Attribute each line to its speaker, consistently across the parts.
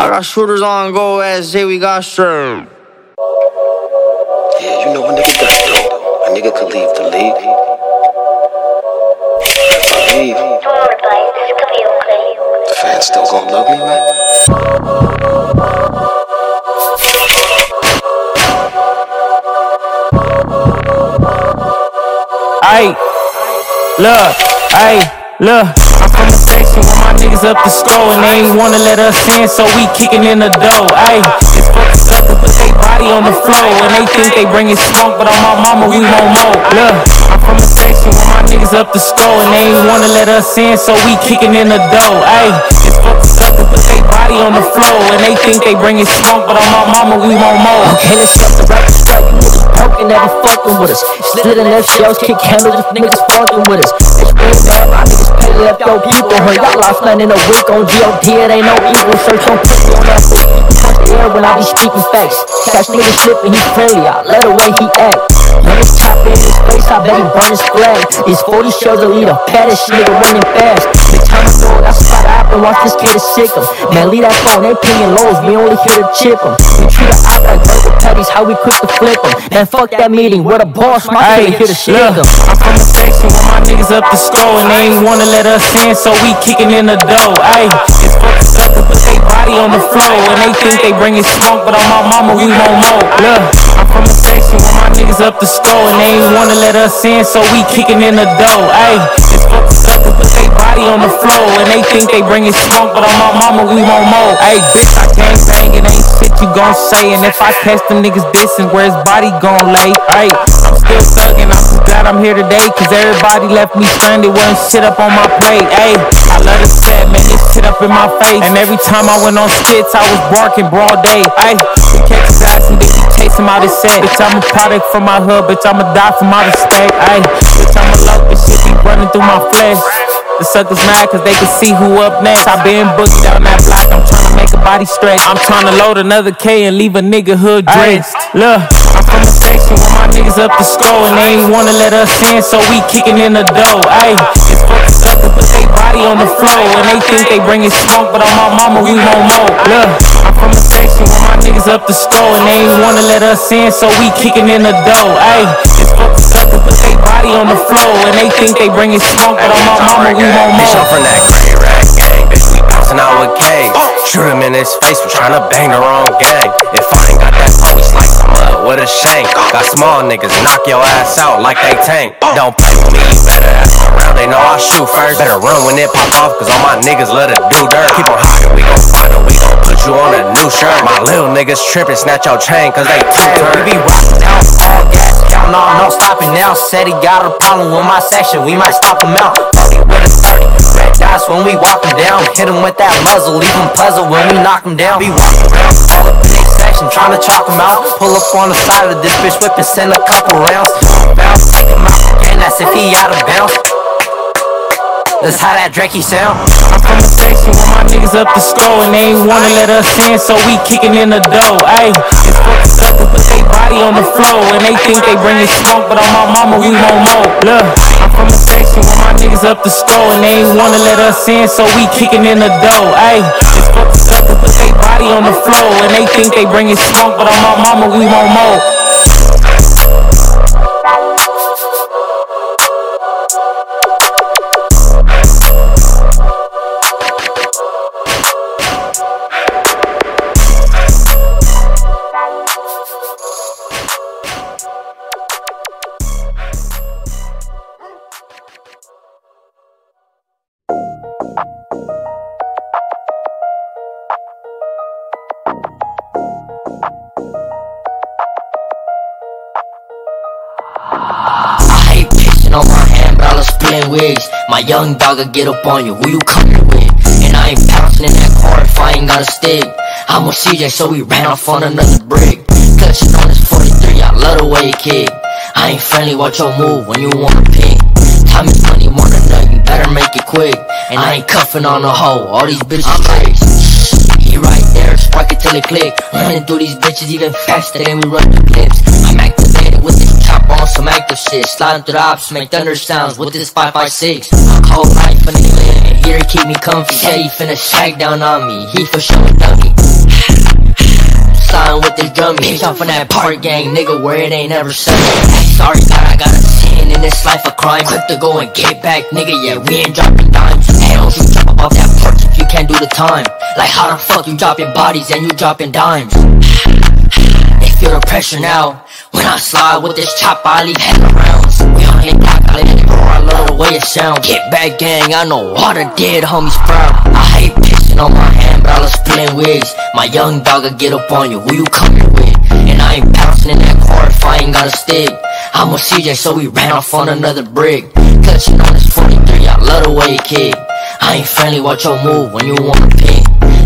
Speaker 1: I got shooters on go as say we got served.
Speaker 2: Yeah, you know a nigga got dope. A nigga could leave the league. Leave, the fans still gonna love me, right?
Speaker 3: Ayy, look, ayy, look. I'm from the section where my niggas up the score and they ain't wanna let us in, so we kicking in the dough. Ayy, it's fucking suckers, but they body on the floor and they think they bringing smoke, but on my mama we want more. Look, I'm from the section where my niggas up the score and they ain't wanna let us in, so we kicking in the dough. Ayy, it's fucking suckers, but they body on the floor and they think they bringing smoke, but on my mama we want more.
Speaker 4: Okay, let's shut the record broken, never fucking with us. Slid in left shells, kick handles, niggas fucking with us. It's real bad, my niggas pay left your people. Her y'all lost nothing in a week on GOD, it ain't no evil. Search on pussy on that beat. When I be speaking facts. Catch niggas slipping, he friendly, I let the way he act. When it's chopping in his face, I bet he burn his flag. These 40 shows will lead a paddish nigga running fast. The time I know, that's why I happen, watch this kid is sick him. Man, leave that phone, they pinging lows, we only here to chip him. We treat a op like burger patties, how we quick to flip him. Man, fuck that meeting, we're the boss, my kid here to shake him.
Speaker 3: I'm from the section where my niggas up the score and they ain't wanna let us in, so we kicking in the dough. Ayy, it's fucking suckers, but they body on the floor and they think they bringing smoke, but on my mama we want more. Look, I'm from the section where my niggas up the score and they ain't wanna let us in, so we kicking in the dough. Ayy, it's fucking they body on the floor and they think they bringing smoke, but on my mama we want more. Hey, bitch, I gang bang, it ain't shit you gon' say, and if I catch them niggas dissing, where his body gon' lay? Ayy, I'm still thugging, I'm just glad I'm here today, cause everybody left me stranded, wasn't shit up on my plate. Ayy, I love the set, man, this shit up in my face, and every time I went on skits, I was barking broad day. We catch his ass and we chase him out his set. Bitch, I'm a product from my hood, bitch, I'ma die for my respect. Ayy, running through my flesh. The suckers mad cause they can see who up next. I been boogie down that block, I'm tryna make a body stretch. I'm tryna load another K and leave a nigga hood dressed. Look, I'm from the section where my niggas up the score and they ain't wanna let us in, so we kicking in the dough. Ayy, but they body on the floor and they think they bringing smoke, but on my mama we want more. Look, I'm from the section where my niggas up the store and they ain't wanna let us in, so we kickin' in the dough. Ayy, it's fucking suckers, but they body on the floor and they think they bringing smoke, but on my mama we want
Speaker 5: Bitch, I'm
Speaker 3: more.
Speaker 5: that gang. We bouncing out with K. Shoot him in his face trying to bang the wrong gang. If I ain't got that phone, we with a shank. Got small niggas knock your ass out like they tank. Don't play with me, you better ask around. They know I shoot first. Better run when it pop off, cause all my niggas love to do dirt. Keep on hiding, we gon' find 'em. We gon' put you on a new shirt. My little niggas trippin', snatch your chain, cause they too
Speaker 6: We be rockin' down all gas, counting on no stopping now. Said he got a problem with my section, we might stop him out. Fuck it with a 30, red dots when we walk him down. Hit him with that muzzle, leave him puzzled when we knock him down. Be walking around, they trying to chalk him out. Pull up on the side of this bitch whip and send a couple rounds. Bounce, him out, and that's if he out of bounds. That's how that Drakey sound.
Speaker 3: I'm from the section where my niggas up the score and they ain't wanna let us in, so we kicking in the dough. Ayy, it's fucking suckers, but they body on the floor and they think they bringing smoke, but on my mama we want more. Look, I'm from the section where my niggas up the score and they ain't wanna let us in, so we kicking in the dough. Ayy, it's fucking suckers, but body on the floor and they think they bringing smoke, but on my mama we want more.
Speaker 4: My young dog will get up on you, who you coming with? And I ain't bouncing in that car if I ain't got a stick. I'm with CJ, so we ran off on another brick. Clutching on this 43, I love the way you kick. I ain't friendly, watch your move when you wanna pick. Time is money, wanna nut, you better make it quick. And I ain't cuffing on a hoe, all these bitches tricks. He right there, spark it till it click. Running through these bitches even faster than we run the clips. I'm activated with this chop on some active shit. Sliding through the ops, make thunder sounds with this 556. Cold life and they living, Peter keep me comfy. Said he finna shag down on me. He for sure dummy. Sign with this dummy. Bitch, I'm from that park gang, nigga, where it ain't ever sunny. Sorry, God, I got a sin in this life of crime. Quick to go and get back, nigga, yeah, we ain't dropping dimes. Hell, you jump off that if you can't do the time. Like, how the fuck you dropping bodies and you dropping dimes? They feel the pressure now. When I slide with this chop, I leave hell rounds. We on hit block, I let it roar, I love the way it sound. Get back, gang, I know all the dead homies proud. I hate pissing on my hand, but I love splitting wigs. My young dog'll get up on you, who you coming with? And I ain't bouncing in that car if I ain't got a stick. I'm a CJ, so we ran off on another brick. Clutching on this 43, I love the way you kick. I ain't friendly, watch your move when you wanna pick.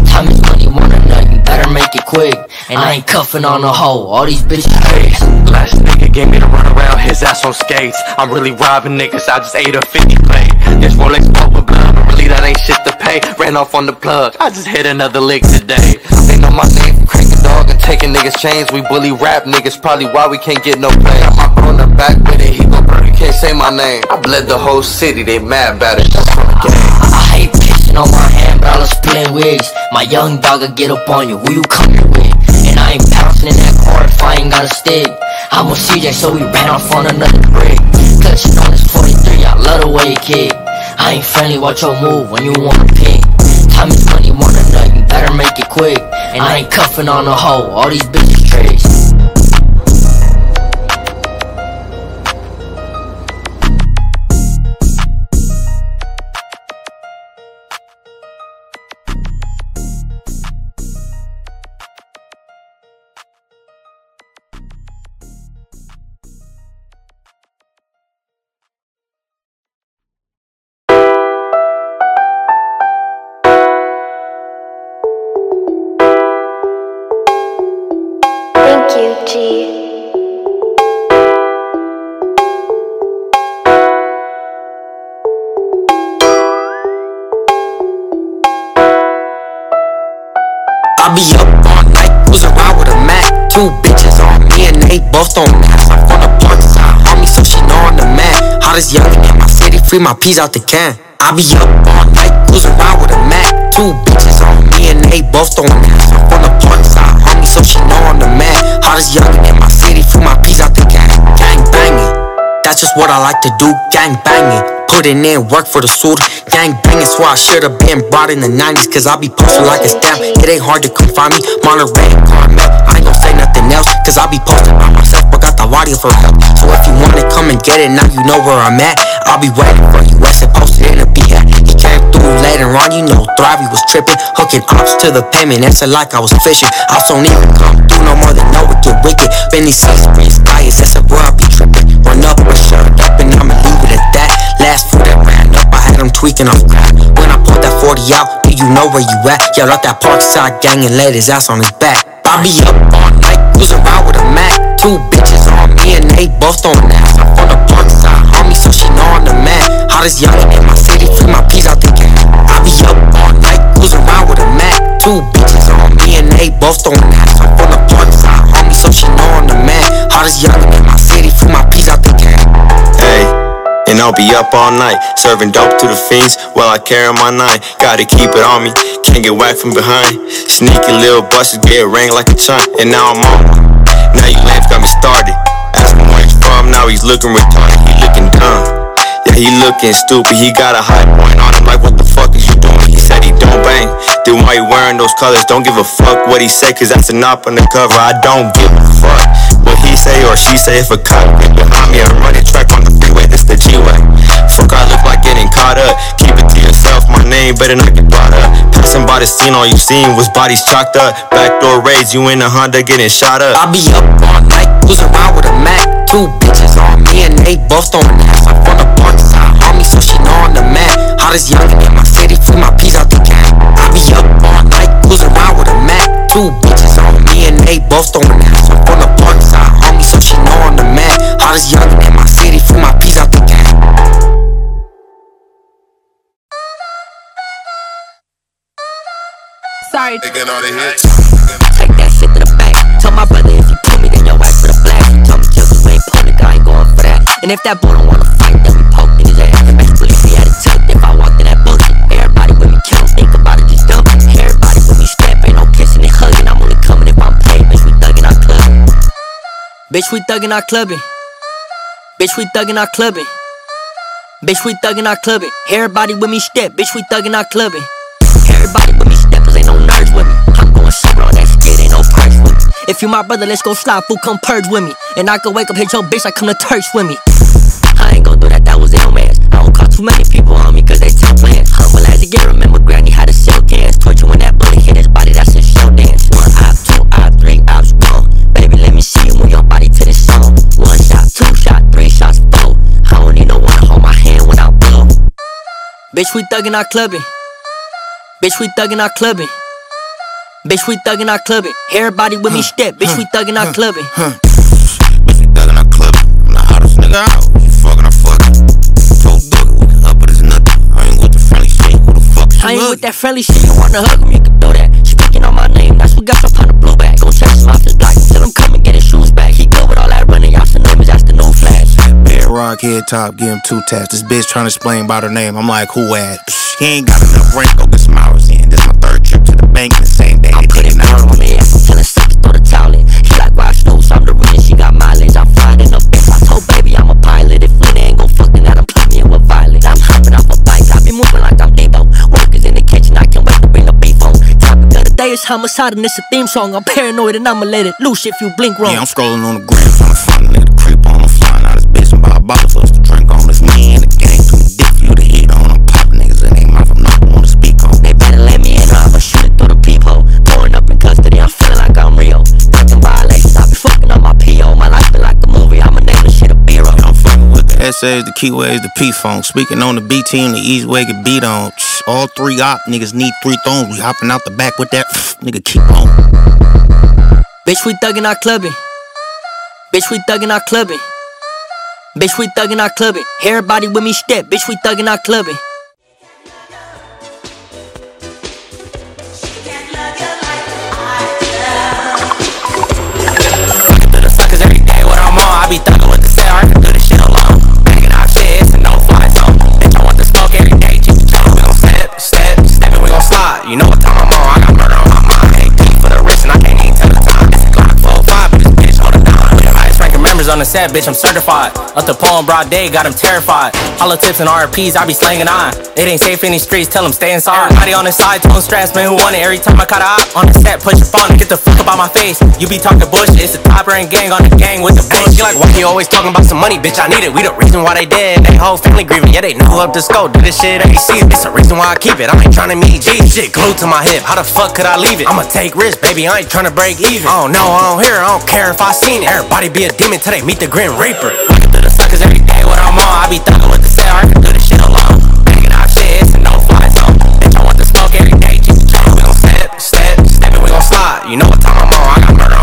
Speaker 4: Time is money, wanna nut, you better make it quick. And I ain't cuffing on a hoe, all these bitches tricks.
Speaker 7: Last nigga gave me to run around his ass on skates. I'm really robbing niggas, I just ate a 50 plate. This Rolex bought with blood, but really that ain't shit to pay. Ran off on the plug, I just hit another lick today. They know my name from cranking dog and taking niggas chains. We bully rap niggas, probably why we can't get no play. Bro in the back with it, he go burn, can't say my name. I bled the whole city, they mad about it, that's from the game.
Speaker 4: I hate pissing on my I love splitting wigs. My young dog'll get up on you, who you coming with? And I ain't bouncing in that car if I ain't got a stick. I'm a CJ, so we ran off on another brick. Clutching on this 43, I love the way you kick. I ain't friendly, watch your move when you wanna pick. Time is money, wanna nut, you better make it quick. And I ain't cuffing on a hoe, all these bitches
Speaker 6: free my peas out the can. I be up all night, cruising around with a Mac. Two bitches on me and they both on max. I'm from the park side, homie, so she know I'm the man. Hottest youngin' in my city, free my peas out the can. Gang banging. That's just what I like to do, gang banging. Putting in work for the suit, gang banging. So I should've been brought in the 90s, cause I be posted like a stamp. It ain't hard to come find me, Monterey, Carmel. I ain't gon' say nothing else, cause I be posted by myself, but got the audio for help. So if you wanna come and get it, now you know where I'm at. I'll be waiting for you, West posted in a hat. He came through later on, you know, Thrivey was tripping. Hooking ops to the payment, answer like I was fishing. Ops don't even come through no more than know it get wicked. Benny sees green skies, that's a where I be tripping. Run up or shut up, and I'ma leave it at that. Last food that ran up, I had him tweaking off crack. When I pulled that 40 out, do you know where you at? Yelled out that park side gang and laid his ass on his back. I be up all night, cruising around with a Mac. Two bitches on me and they both on ass. I'm from the park side, homie, so she know I'm the man. Hottest youngin' in my city, free my peas out can. I be up all night, cruising around with a Mac. Two bitches on me and they both on ass. I'm from the park side, homie, so she know I'm the man. Hottest youngin' in my city, free my peas out can.
Speaker 8: Hey, and I'll be up all night, serving dope to the fiends while I carry my nine. Gotta keep it on me, can't get whacked from behind. Sneaky little busters get rang like a chunk, and now I'm on. Now you lambs got me started. Ask him where he's from, now he's looking retarded, he looking dumb. Yeah, he looking stupid, he got a high point on him, like what the fuck is you doing? He said he don't bang, then why you wearing those colors? Don't give a fuck what he say, cause that's a op on the cover. I don't give a fuck what he say or she say. If a cop get behind me, I'm running track on the freeway, this the G-way. Fuck, I look like getting caught up. Keep it to yourself, my name better not get brought up. Passing by the scene, all you seen was bodies chalked up. Backdoor raids, you in a Honda getting shot up.
Speaker 6: I be up all night, cruising around with a Mac. Two bitches on me and they both on ass. I'm from the park side, homie, so she know I'm the man. Hottest youngin' in my city, free my peas out the can. I be up all night, cruising around with a Mac. Two bitches on me and they both on ass. I'm from the park side, homie, so she know I'm the man. Hottest youngin' in my city, free my peas out the can.
Speaker 9: Sorry.
Speaker 6: Take that And if that boy don't wanna fight, then we poke niggas that have back flip. See how to tilt. If I walked in that bush, everybody with me kills. Think about it, these dummies. Everybody with me step, ain't no kissing and hugging. I'm only coming if I'm playing. Bitch, we thugging our clubbing.
Speaker 10: Bitch, we thugging our clubbing. Bitch, we thugging our clubbing. Bitch, we thuggin' our clubbing. Everybody with me step, bitch, we thuggin' our clubbing. Everybody with me step, cause ain't no nerds with me. I'm going super on that shit, ain't no purse with me. If you my brother, let's go slide, fool, come purge with me. And I can wake up, hit your bitch, I come to church with me. I don't call too many people on me, cause they tell plans. Humble as a get, remember Granny had a silk hands. Torture when that bullet hit his body, that's a show dance. One op, two op, three ops, gone. Baby, let me see you move your body to the song. One shot, two shot, three shots, four. I don't need no one to hold my hand when I blow. Bitch, we thuggin' our clubbing. Bitch, we thuggin' our clubbing. Bitch, we thuggin' our clubbing. Everybody with me step. Bitch, we thuggin' our clubbing.
Speaker 11: Bitch, we thuggin' our clubbing. I'm the hottest nigga out. I ain't with
Speaker 10: that friendly shit. You wanna hug me, you can do that. Speaking on my name, that's what got some on the blue bag. Go check him off his block. Tell him come and get his shoes back. He go with all that running. Y'all some numbers, that's the new flash.
Speaker 11: Rock, head top, give him two taps. This bitch trying to explain about her name. I'm like, who at? Psh, he ain't got enough rank. Go get some hours in. This my third trip to the bank the same day.
Speaker 10: I'm putting down on me. Day homicide and it's a theme song. I'm paranoid and I'ma let it loose if you blink wrong.
Speaker 11: Yeah, I'm scrolling on the gram trying to find essays, the keyways, the P-funk. Speaking on the B team, the East way get beat on. All three op niggas need three thrones. We hopping out the back with that. nigga, keep on.
Speaker 10: Bitch, we thuggin' our clubbing. Bitch, we thuggin' our clubbing. Bitch, we thuggin' our clubbing. Everybody with me step. Bitch, we thuggin' our clubbing.
Speaker 5: To the suckers every day when I'm on, I be thuggin' You know on the set, bitch, I'm certified. Up the pole in broad day, got him terrified. Hollow tips and RPs, I be slanging on. It ain't safe in these streets, tell them stay inside. Everybody on the side, tone straps, man, who want it? Every time I cut a op on the set, push your phone get the fuck up out my face. You be talking bullshit, it's the top and gang on the gang with the bullshit. She like, why you always talking about some money, bitch? I need it. We the reason why they dead. They whole family grieving, yeah, they know up to scope. Do this shit every season. It's the reason why I keep it. I ain't trying to meet G. Shit glued to my hip. How the fuck could I leave it? I'ma take risks, baby. I ain't trying to break even. I don't know, I don't hear. I don't care if I seen it. Everybody be a demon they meet the Grim Reaper. Looking through the suckers every day when I'm on. I be thugging with the set. I can do this shit alone. Banging out shit, it's a no fly zone. Bitch, I want the smoke every day. The. We gon' step, step, step, and we gon' slide. You know what time I'm on. I got murder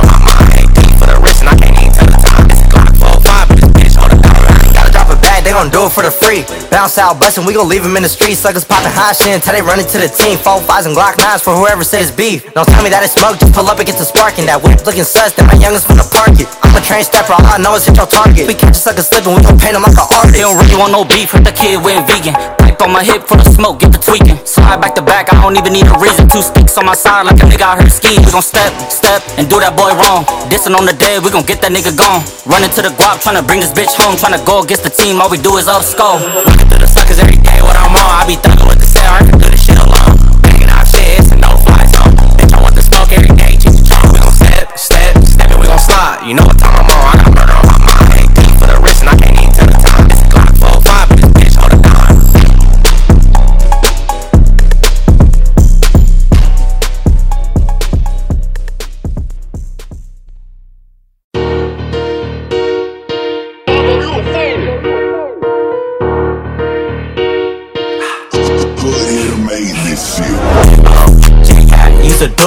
Speaker 12: they gon' do it for the free. Bounce out, bustin', we gon' leave them in the streets. Suckers poppin' hot shit until they run into the team. Four fives and Glock nines for whoever said it's beef. Don't tell me that it's smoke, just pull up and get the sparking. That whip looking sus, that my youngest finna park it. I'm a train stepper, all I know is hit your target. We catch a sucker slippin', we gon' paint him like an artist.
Speaker 13: They don't really want no beef if the kid went vegan. Pipe on my hip for the smoke, get the tweaking. Slide back to back, I don't even need a reason. Two sticks on my side like a nigga out here skiing. We gon' step, step, and do that boy wrong. Dissing on the dead, we gon' get that nigga gone. Running to the guap, tryna bring this bitch home. Tryna go against the team, all we do is up skull.
Speaker 5: Looking through the suckers every day when I'm on. I be thugging with the set, I can do this shit alone. Banging out shit, it's a no fly zone. Bitch, I want the smoke every day. The channel. We gon' step, step, step, and we gon' slide. You know what time I'm on. I got murder on my mind. Ain't deep for the wrist, and I can't even tell the time. This is Glock 4-5, but this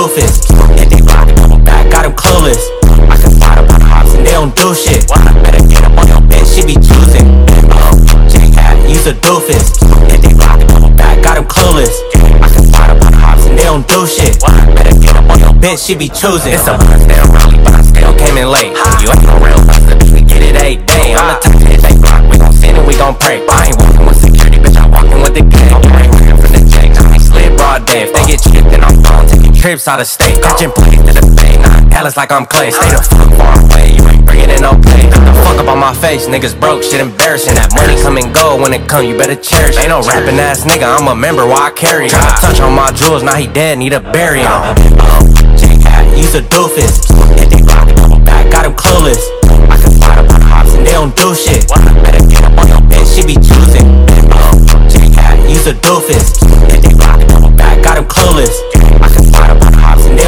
Speaker 5: doofus, and they it on my back, got him clueless. I can fight up on the hops and they don't do shit. Better get up on your bitch, she be choosing. Oh, use a doofus, and they it on my back, got him clueless. I can fight up on the hops and they don't do shit. Better get up on your bitch, she be choosing. It's a buzz down rally, but I still came in late. You ain't no real bitch, we get it eight day. I'm the type to hit they block, we gon' sin and we gon' pray. I ain't walking with security, bitch, I walking with the gang. I ain't for the now I slid broad day. If they get chipped, then I'm gone, taking trips out of state. Catching plays to the bay, nah, Dallas like I'm Clay. Stay the fuck far away, you ain't bringing
Speaker 10: getting no pay. The fuck up on my face, niggas broke, shit embarrassing. That money come and go when it come, you better cherish. Ain't no rapping ass nigga, I'm a member, why I carry. To touch on my jewels, now he dead, need a burial. Um, J-Cat, he's a doofus. Hit rock, back, got him clueless. I can slide up on hops and they don't do shit. Better get up on your bitch, she be choosing. He's a doofus. Hit rock, back, got him clueless.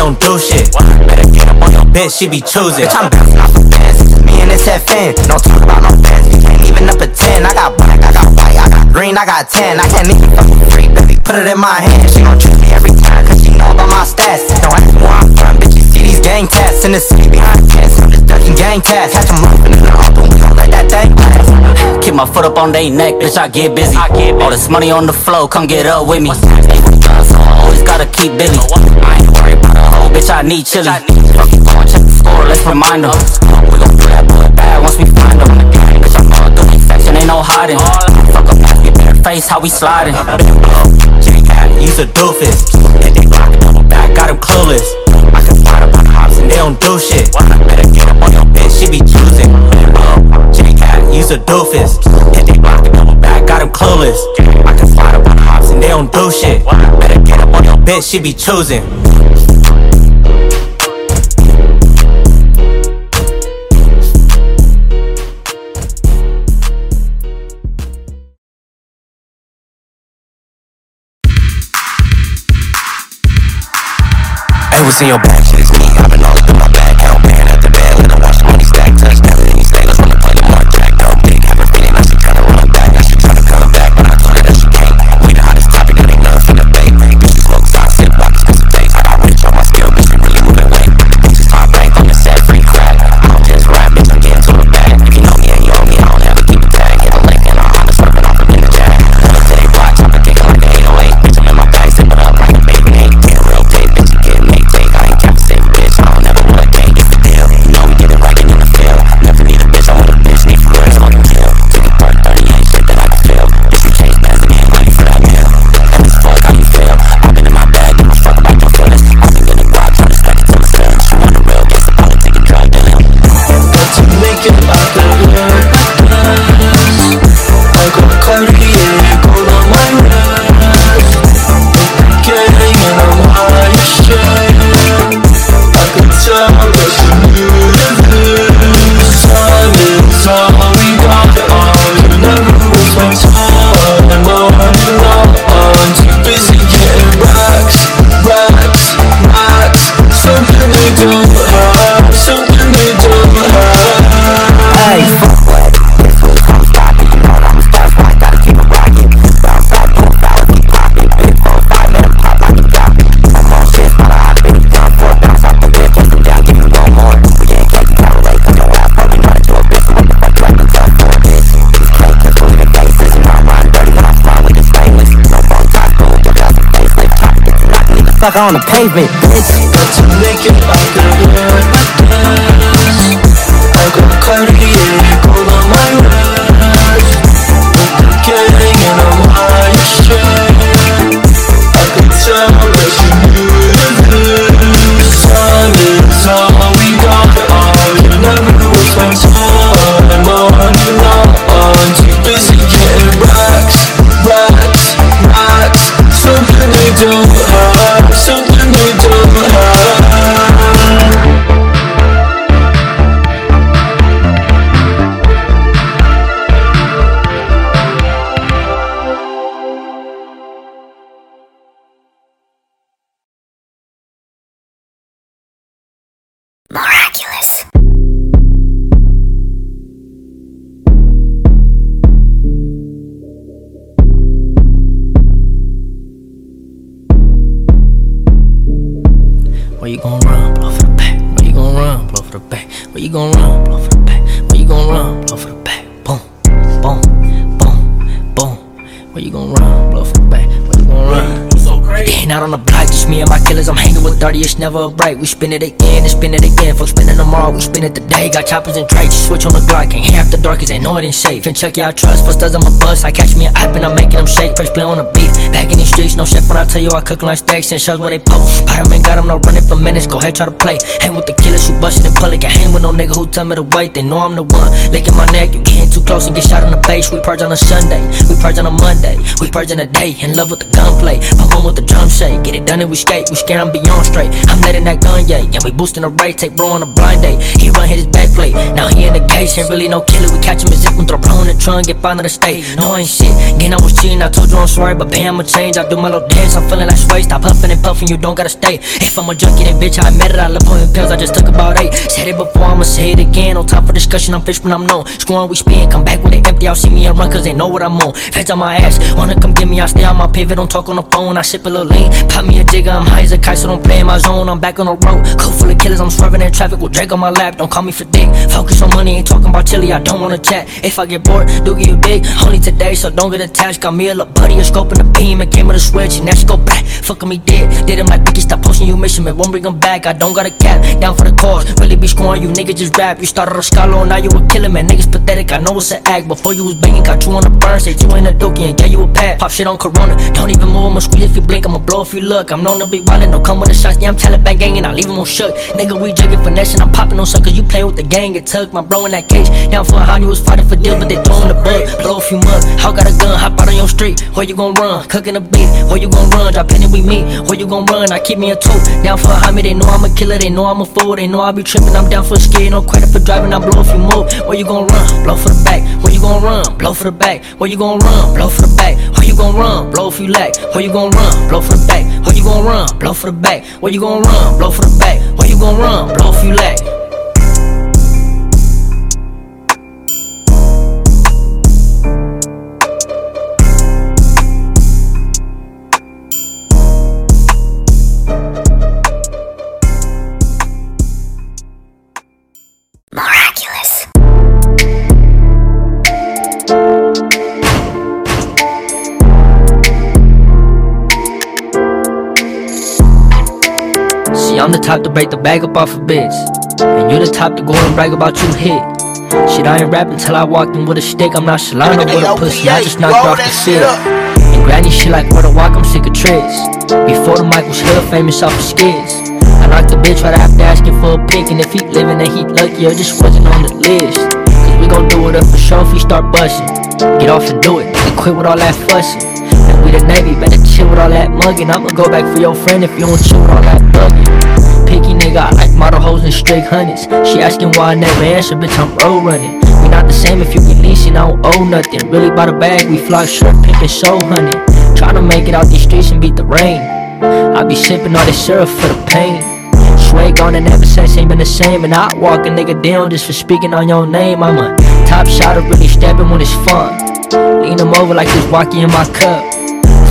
Speaker 10: Don't do shit. Better get up on your bitch, she be choosing.
Speaker 13: Bitch, I'm bouncing off the fence. Me and this FN. Don't talk about no fans. We can't even up a 10. I got black, I got white, I got green, I got 10. I can't even fuck with free, baby. Put it in my hand. She gon' trust me every time, cause she know about my stats. Don't ask me where I'm from, bitch. You see these gang tats in the city behind tents. I'm just ducking gang tats. Catch them open in the we let that thing.
Speaker 14: Keep my foot up on they neck, bitch, I get busy. All this money on the flow, come get up with me. Always gotta keep busy. I ain't worried about a hoe, bitch, I need chili. The let's remind them. We gon' do that bad once we find them. Bitch, I'm all through the infection, ain't no hiding. Fuck up, get bare face, how we sliding.
Speaker 10: He's a doofus. Back, got him clueless. I can up on hops and they don't do shit. Better get she be choosing. J-Cat, he's a doofus. Hit they rock, double back, got him clueless. I can slide up on hops and they don't do shit. Better get up on your bitch, she be choosing. Hey, what's in your bag? Shit, it's me. I've been all on the
Speaker 13: pavement, bitch.
Speaker 15: Got to make it never
Speaker 4: break. We spin it again and spin it we spin it today. Got choppers and traits, switch on the Glock. Can't half the dark, cause they know it ain't safe. And check y'all trust, for studs, I'm a bust. I catch me an app and I'm making them shake. First play on the beat, back in the streets, no chef when I tell you I cook like steaks and shows where they post. Spider-Man got them, no running for minutes, go ahead, try to play. Hang with the killers who bustin' in public. I hang with no nigga who tell me to wait. They know I'm the one. Licking my neck, you getting too close and get shot in the face. We purge on a Sunday, we purge on a Monday, we purge in a day. In love with the gunplay, pump on with the drum shake. Get it done and we skate, we scared I'm beyond straight. I'm letting that gun, yeah, yeah, we boosting the rate. Take bro on a blind day, he run hit his back plate. Now he in the case, ain't really no killer. We catch him and zip him, throw bro in the trunk, get found in the state. No, I ain't shit. Again, I was cheating, I told you I'm sorry, but pay, I'ma change. I do my little dance, I'm feeling like sway. Stop puffing and puffing, you don't gotta stay. If I'm a junkie, then bitch, I admit it. I love pulling pills, I just took about eight. Said it before, I'ma say it again. No time for discussion, I'm fish when I'm known. Screwing, we spin, come back when they empty. I'll see me and run, cause they know what I'm on. Feds on my ass, wanna come get me, I stay on my pivot, don't talk on the phone. I sip a little lean, pop me a jigger, I'm high as a kite, so don't play in my zone. I'm back on the road, coat full of killers, I'm swerving in traffic with Drake on my lap. Don't call me for dick, focus on money, ain't talking about chili, I don't wanna chat. If I get bored, do you big, only today, so don't get attached. Got me a little buddy, a scope and a beam, and came with a switch, and now she go back. Fucking me dead, did him like Ricky, stop posting you mission, man, won't bring him back. I don't got a cap, down for the cause, really be scoring you, niggas just rap. You started a scholar, now you a killer, man, niggas pathetic, I know it's an act. Before you was banging, got you on the burn, said you ain't a dookie, and gave you a pat. Pop shit on Corona, don't even move, I'ma squeeze if you blink, I'ma blow if you look. I'm known to be wildin', don't come with the shots, yeah, I'm Taliban gang, and I leave him on shook. Nigga, we jugging finesse, and I'm popping on suckers, you play with the gang, it took my bro in that cage. Down for how you was fighting for deal, but they throwing the bug, blow a few months. How got a gun, hop out on your street, where you gon' run? Cooking a beat, where you gon' run? Drop penny we meet, where you gon' run? I keep me a two, down for a homie, they know I'm a killer, they know I'm a fool, they know I be tripping, I'm down for a skid, no credit for driving, I blow a few more. Where you gon' run? Blow for the back, where you gon' run? Blow for the back, where you gon' run? Blow for the back, where you gon' run? Blow a few lack, where you gon' run? Blow for the back, where you gon' run? Blow for the back, where you gon' run? Blow for the back, where you gon' run? Blow a few lack. The type to break the bag up off a bitch. And you the type to go and brag about you hit. Shit, I ain't rapping till I walked in with a stick. I'm not Shalano with a pussy. I just knocked off the shit. And granny shit like where to walk, I'm sick of tricks. Before the mic was hood famous off of skits. I knocked the bitch right after asking for a pic. And if he living, then he lucky or just wasn't on the list. Cause we gon' do it up for sure if he start busting. Get off and do it, nigga, quit with all that fussing. And we the Navy, better chill with all that mugging. I'ma go back for your friend if you don't chill with all that bugging. Nigga, I like model hoes and straight hundreds. She asking why I never answer, bitch, I'm road running. We not the same if you be leasing, I don't owe nothing. Really by the bag, we fly short, pimpin' so honey. Tryna make it out these streets and beat the rain. I be sipping all this syrup for the pain. Swag on and ever since ain't been the same. And I walk a nigga down just for speaking on your name. I'm a top shotter, really stepping when it's fun. Lean him over like this walkie in my cup.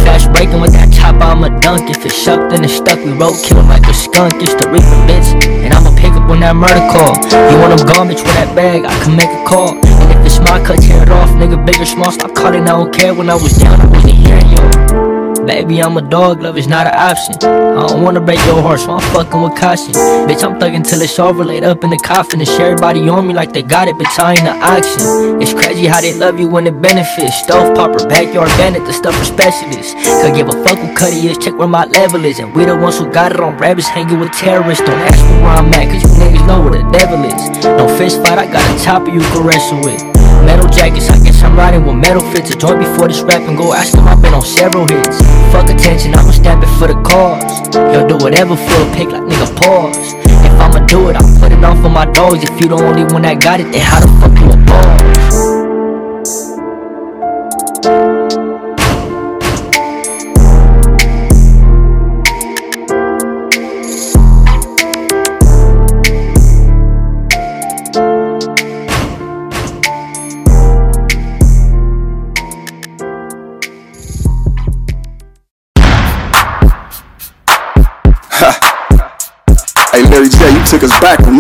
Speaker 4: Fast breaking with that chop, I'ma dunk. If it's shucked, then it's stuck. We road killing like a skunk. It's the reaper, bitch. And I'ma pick up on that murder call. You want them garbage with that bag? I can make a call. And if it's my cut, tear it off. Nigga, big or small, stop calling. I don't care. When I was down, I wasn't hearing you. Baby, I'm a dog, love is not an option. I don't wanna break your heart, so I'm fucking with caution. Bitch, I'm thugging till it's over, laid up in the coffin. And share everybody on me like they got it, bitch, I ain't an auction. It's crazy how they love you when it benefits. Stove popper, backyard bandit, the stuff for specialists. Could give a fuck who Cuddy is, check where my level is. And we the ones who got it on rabbits, hanging with terrorists. Don't ask me where I'm at, cause you niggas know where the devil is. No fist fight, I got a chopper you can wrestle with. Metal jackets, I guess I'm riding with metal fits. A joint before this rap and go ask him, I've been on several hits. Fuck attention, I'ma stamp it for the cause. He'll do whatever for a pick like nigga pause. If I'ma do it, I'll put it on for my dogs. If you the only one that got it, then how the fuck you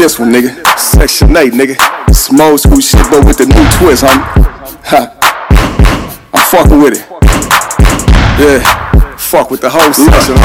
Speaker 16: this one, nigga. Section 8, nigga. Some old school shit, but with the new twist, homie. Ha. I'm fucking with it. Yeah. fuck with the whole section.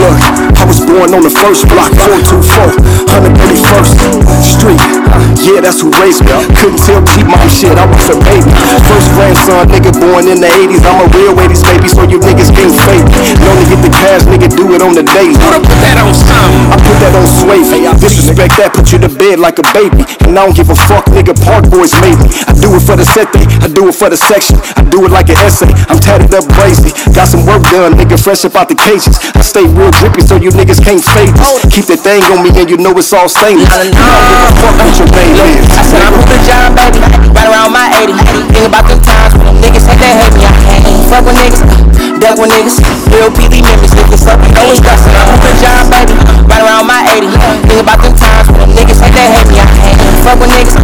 Speaker 16: Look, I was born on the first block, 424, 131st Street. Yeah, that's who raised me. Couldn't tell G mom shit, I was a baby. First grandson, nigga born in the 80s. I'm a real 80s baby, so you niggas can't fake me. Known to get the cash, nigga, do it on the daily.
Speaker 17: Put that on something.
Speaker 16: I put that on sway. I disrespect that, put you to bed like a baby. And I don't give a fuck, nigga, Park Boys made me. I do it for the set day, I do it for the section. I do it like an essay. I'm tatted up crazy. Got some work done, nigga, fresh up out the cages. I stay real drippy so you niggas can't fade. Keep that thing on me and you know it's all stainless. I don't give a fuck name is.
Speaker 18: I said I'm moving John, baby, right around my 80. Think about them times when them niggas say they hate me. I can't fuck with niggas, duck with niggas. Real PD members, niggas up, you know it's stressing. I'm moving John, baby, right around my 80. Think about them times when them niggas say they hate me. I can't fuck with niggas,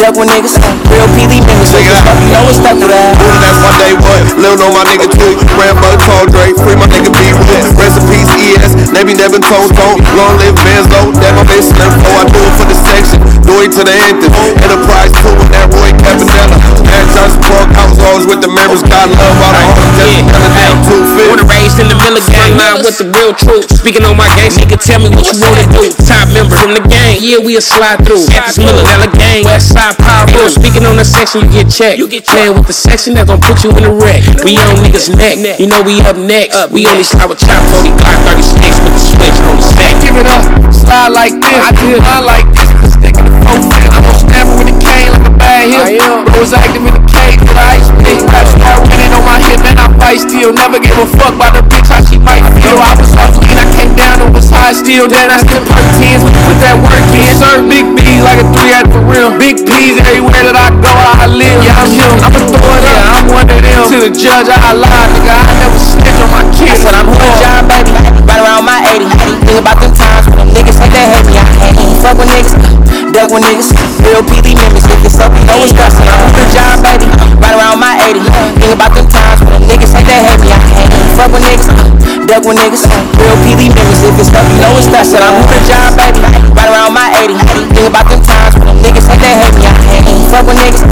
Speaker 18: duck with niggas. Real PD members, niggas up, you know it's stuck to that.
Speaker 19: Moving that's my day one. Little on my nigga too. Grandpa Tall Drake, free my nigga B. Rest in peace, ES. Navy Devin Tone Tone. Long live Benzo. That my bitch Slim Fo. I do it for the section. Do it to the anthem. Enterprise 2 with that Roy Campanella. At Johnson Park, I was always with the members. Got love of home. Just down two fifty.
Speaker 17: Wanna raised in the Miller gang line with the real truth. Speaking on my gang, nigga, tell me what you wanna do. Top member from the gang, yeah, we'll slide through. At this Miller Della gang, West Side Power Rule. Speaking on the section, you get checked. You get playing with the section that gon' put you in the wreck. We on niggas neck, you know we up next. We only slide with chop 40 Glock 36 with the switch on the stack. Give it up, slide like this. I did slide like this. Stick in the fifth. I'm gon' snap with the cane like a bad hip. Bros active in the cage with ice pick. Got start winning on my hip and I fight still. Never give a fuck about the bitch how she might feel. I was off and I came down and was high still. Then I still put tens with put that work in. Serve big B's like a three at the rim. Big P's everywhere that I go, I live. Yeah, I'm him. I'ma throw it up. I'm one of them. To the judge, I lied, nigga. I never snitch on my kids.
Speaker 18: I said I'm moving John, baby, right around my 80. Think about them times when them niggas say they hate me. I can't fuck with niggas, duck with niggas. Real PD members, niggas up, you know it's stressing. I'm moving John, baby, right around my 80. Think about them times when them niggas say they hate me. I can't fuck with niggas, duck with niggas. Real PD members, niggas up, you know it's stressing. I'm moving John, baby, right around my 80. Think about them times when them niggas say they hate me. I can't fuck with niggas,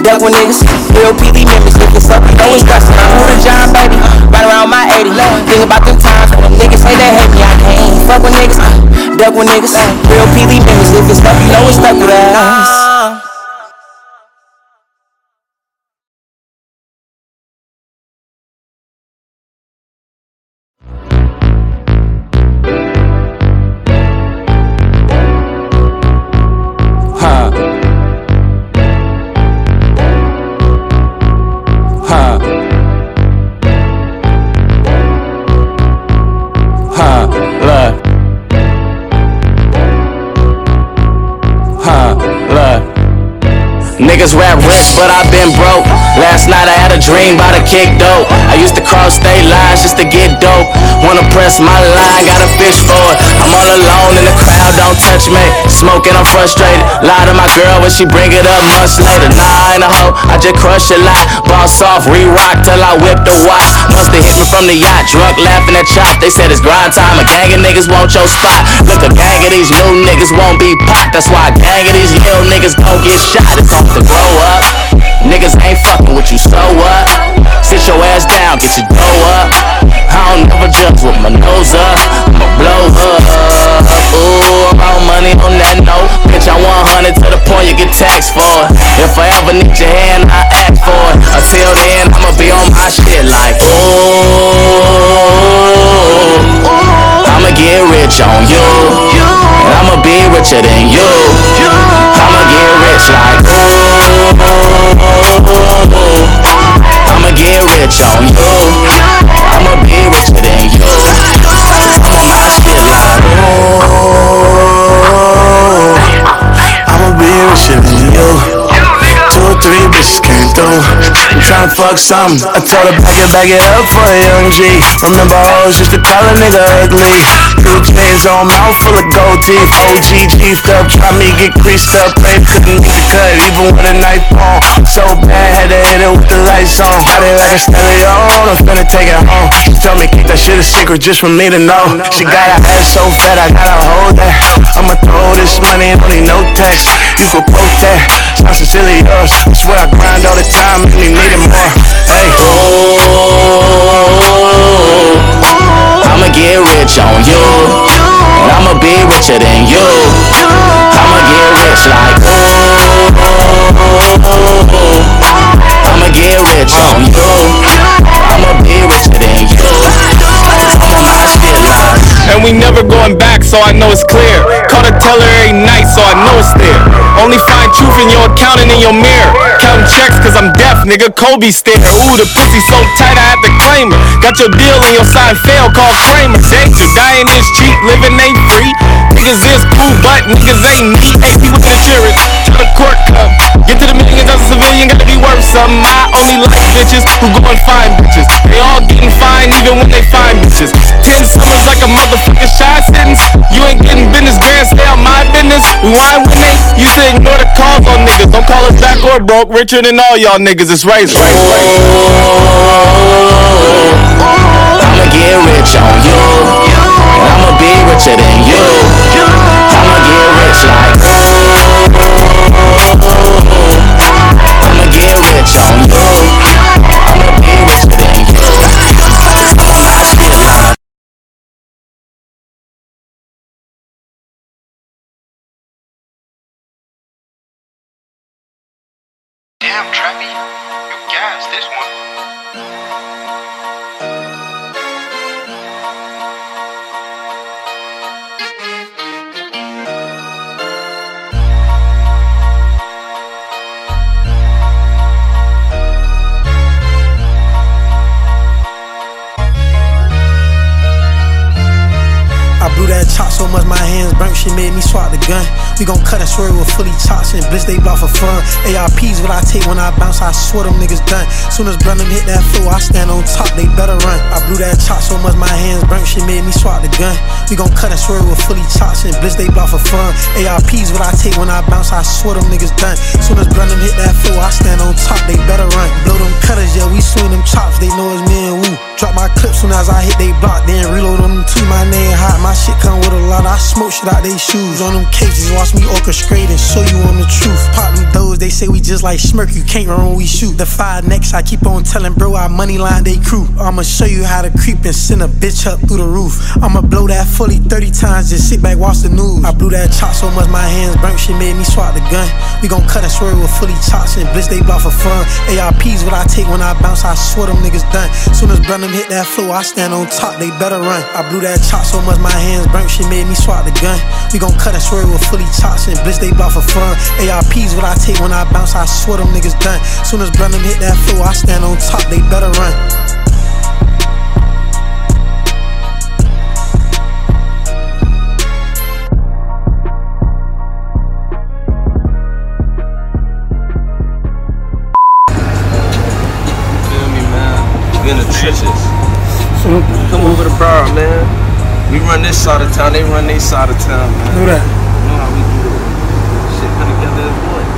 Speaker 18: duck with niggas. Real PD members, niggas up, you know it's stressing. I'm the John, baby, right around my 80. Think about them times when them niggas say they hate me. I can't fuck with niggas, duck with niggas. Real PD members, niggas up, you know it's stuck with
Speaker 20: but I've been broke. Last night I had a dream about a kick dope. I used to cross state lines just to get dope. Wanna press my line, gotta fish for it. I'm all alone in the crowd, don't touch me. Smoking, I'm frustrated. Lie to my girl when she bring it up months later. Nah, I ain't a hoe, I just crush a lot. Boss off, re-rock till I whip the watch. Musta hit me from the yacht, drunk laughing at chop. They said it's grind time, a gang of niggas want your spot. Look, a gang of these new niggas won't be popped. That's why a gang of these little niggas gon' get shot. It's off to grow up. Niggas ain't fucking with you, so what? Sit your ass down, get your dough up. I don't never judge with my nose up. I'ma blow up. Ooh, I'm on money on that note. Bitch, I 100 to the point you get taxed for it. If I ever need your hand, I ask for it. Until then, I'ma be on my shit like, ooh. ooh. I'ma get rich on you. And I'ma be richer than you. I'ma get rich like, ooh. I'ma get rich on you. I'ma be richer than you. I'm on my shit like,
Speaker 21: ooh. I'ma be richer than you. Three bitches came through. Tryna fuck something. I told her back it, back it up for a young G. Remember hoes used to call a nigga ugly. Blue chains on, mouth full of gold teeth. OG chiefed up, try me get creased up. Pray couldn't get cut, even with a knife on. So bad, had to hit it with the lights on. Got it like a stereo, I'm finna take it home. She told me keep that shit a secret just for me to know. She got her ass so fat, I gotta hold that. I'ma throw this money, don't need no tax. You can quote that, sound sincerely yours. Swear I grind all the time, make me need it more. Hey.
Speaker 3: I'ma get rich on you, and I'ma be richer than you. I'ma get rich like ooh. I'ma get rich on you. I'ma be richer than you.
Speaker 22: And we never going back, so I know it's clear. Call the teller every night, so I know it's there. Only find truth in your account and in your mirror. Counting checks, cause I'm deaf, nigga. Kobe stare. Ooh, the pussy so tight, I have to claim her. Got your deal and your sign fail, call Kramer. Danger, dying is cheap, living ain't free. Niggas is cool, but niggas ain't me. AP with the jury, to the court cup. Get to the millions as a civilian, gotta be worth something. I only like bitches who go and find bitches. They all getting fine even when they find bitches. Ten summers like a motherfucking you ignore the calls on niggas. Don't call us back or broke, richer than all y'all niggas. It's race, race, race.
Speaker 3: I'ma get rich on you, and I'ma be richer than you. I'ma get rich like ooh. I'ma get rich on you.
Speaker 23: Fully chops blitz they block for fun. ARPs what I take when I bounce, I swear them niggas done. Soon as Brennan hit that floor, I stand on top, they better run. I blew that chop so much my hands burnt, she made me swap the gun. We gon' cut and swerve with fully chops and blitz they block for fun. ARPs what I take when I bounce, I swear them niggas done. Soon as Brennan hit that floor, I stand on top, they better run. Blow them cutters, yeah, we swing them chops, they know it's me and Woo. Drop my clip soon as I hit they block, then reload on them two. My name hot, my shit come with a lot. I smoke shit out they shoes. On them cages, watch me orchestrate and show you on the truth. Pop those, they say we just like smirk. You can't run when we shoot. The five next, I keep on telling bro, I money line they crew. I'ma show you how to creep and send a bitch up through the roof. I'ma blow that fully 30 times, just sit back, watch the news. I blew that chop so much my hands burnt, shit made me swap the gun. We gon' cut and swerve with fully chops and blitz they block for fun. ARPs what I take when I bounce, I swear them niggas done. Soon as Brennan hit that floor, I stand on top, they better run. I blew that chop so much my hands burnt, shit made me swap the gun. We gon' cut and swerve with fully chops and blitz they block for fun. ARPs what I take when I bounce, I swear them niggas done. Soon as Brennan hit that floor, I stand on top, they better run.
Speaker 24: Feel me, man? We in the trenches. Come over to bar, man. We run this side of town, they run their side of town, man.
Speaker 23: Who that?
Speaker 24: You know how we do it. Shit come together as one.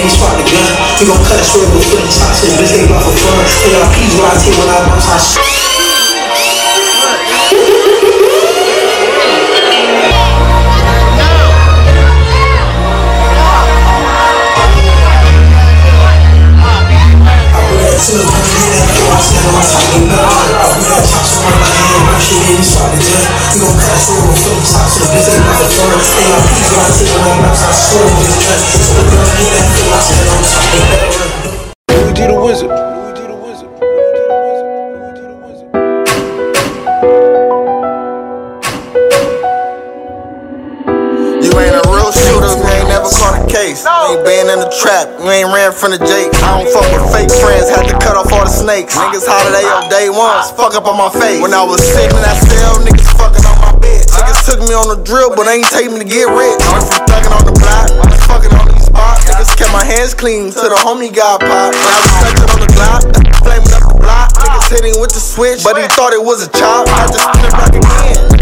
Speaker 23: Made me swap the gun. We gon' cut and swerve with chops and they block for fun. I take when I bounce, I swear.
Speaker 25: Luigi the Wizard.
Speaker 26: You ain't a real shooter, you ain't never caught a case. Ain't been in the trap, you ain't ran from the Jake. I don't fuck with fake friends, had to cut off all the snakes. Niggas holiday on day ones, fuck up on my face. When I was sitting in that cell, niggas took me on the drill, but ain't take me to get rich. Went from thugging on the block, to fucking on these spots. Niggas kept my hands clean till the homie got popped. I was touching on the block, flaming up the block. Niggas hitting with the switch, but he thought it was a chop. I just it back again.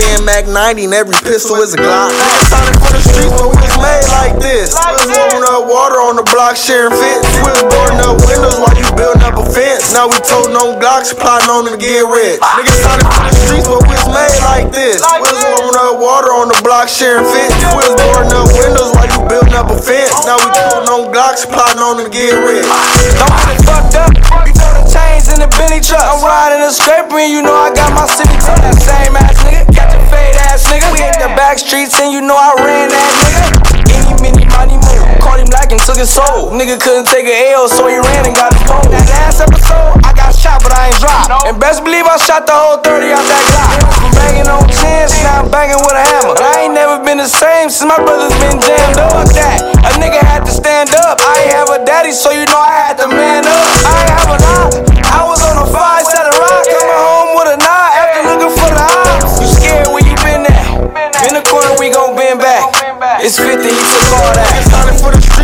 Speaker 26: Not. Mac 90 and every pistol is a Glock. Signing for the streets, but we was made like this. We was warming up water on the block, sharing fits. We was boarding up windows while you building up a fence. Now we toting on Glocks, plotting on to get rich. Niggas signing for the streets, but we was made like this. We was warming up water on the block, sharing fits. We was boarding up windows while you building up a fence. Now we toting on Glocks, plotting on to get rich.
Speaker 27: Don't get fucked up. The chains in the Bentley truck. I'm riding a scraper and you know I got my city tuck. That same ass nigga, catch a fade ass nigga. We hit the back streets and you know I ran that nigga. Any mini money move. Caught him and took his soul. Nigga couldn't take a L, so he ran and got his phone. That last episode, I got shot, but I ain't dropped. And best believe I shot the whole 30 out that Glock. I'm banging on chins, now I'm banging with a hammer. But I ain't never been the same since my brothers been jammed up. That. A nigga had to stand up. I ain't have a daddy, so you know I had to man up. I ain't have a lot. I was on a five set of rock, coming home with a knot after looking for the ops. You scared where you been at? In the corner, we gon' bend back. It's 50, he took all that.
Speaker 26: Niggas for the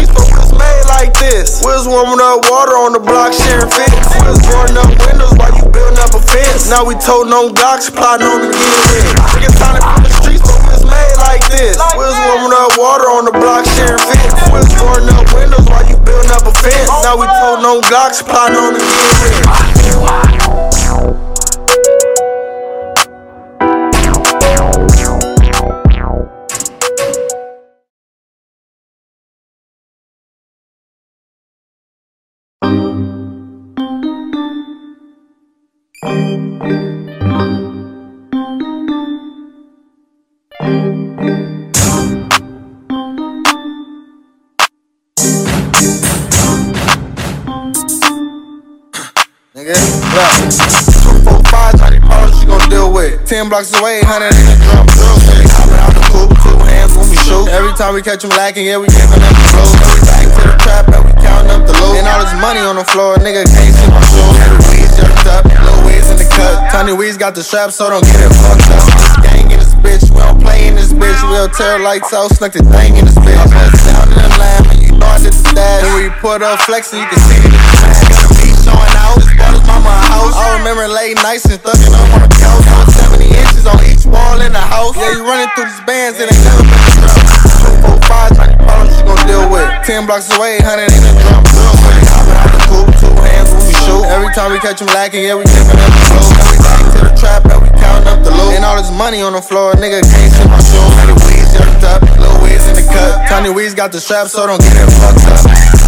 Speaker 26: like this. We was warming up water on the block, sharing fits. We was boarding up windows while you building up a fence. Now we toting on Glocks, plotting on to get rich. Niggas signing for the streets, but we was made like this. We was warming up water on the block, sharing fits. We was boarding up windows while you building up a fence. Now we toting on Glocks, plotting on to get rich. Ten blocks away, hundred in the drum. Drill, steady hopping out the coupe, two hands when we shoot. Every time we catch them lacking, yeah, we giving them the blows. Then we back to the trap and we counting up the loot. And all this money on the floor, nigga can't see my shoes. Had the weeds jerked up, little weeds in the cut. Tiny weeds got the strap, so don't get it fucked up. This gang in this bitch, we don't play in this bitch. We'll tear lights out, snuck the thing in this bitch. I bust down in the lamb, and you know I did the stash. And we put up flexing, you can see the showing out, just bought his mama a house. I remember late nights and thugging up on the couch. I 70 inches on each wall in the house. Yeah, you running through these bands, it ain't never been a drum. Two, four, five, trying problems you gon' deal with. Ten blocks away, hundred in the drum. Two hands when we shoot. Every time we catch them lacking, yeah, we giving them the blows. Then we back to the trap and we counting up the loot. And all this money on the floor, nigga can't see my shoes. The weeds jerked up, little weeds in the cut. Tiny weeds got the strap, so don't get it fucked up.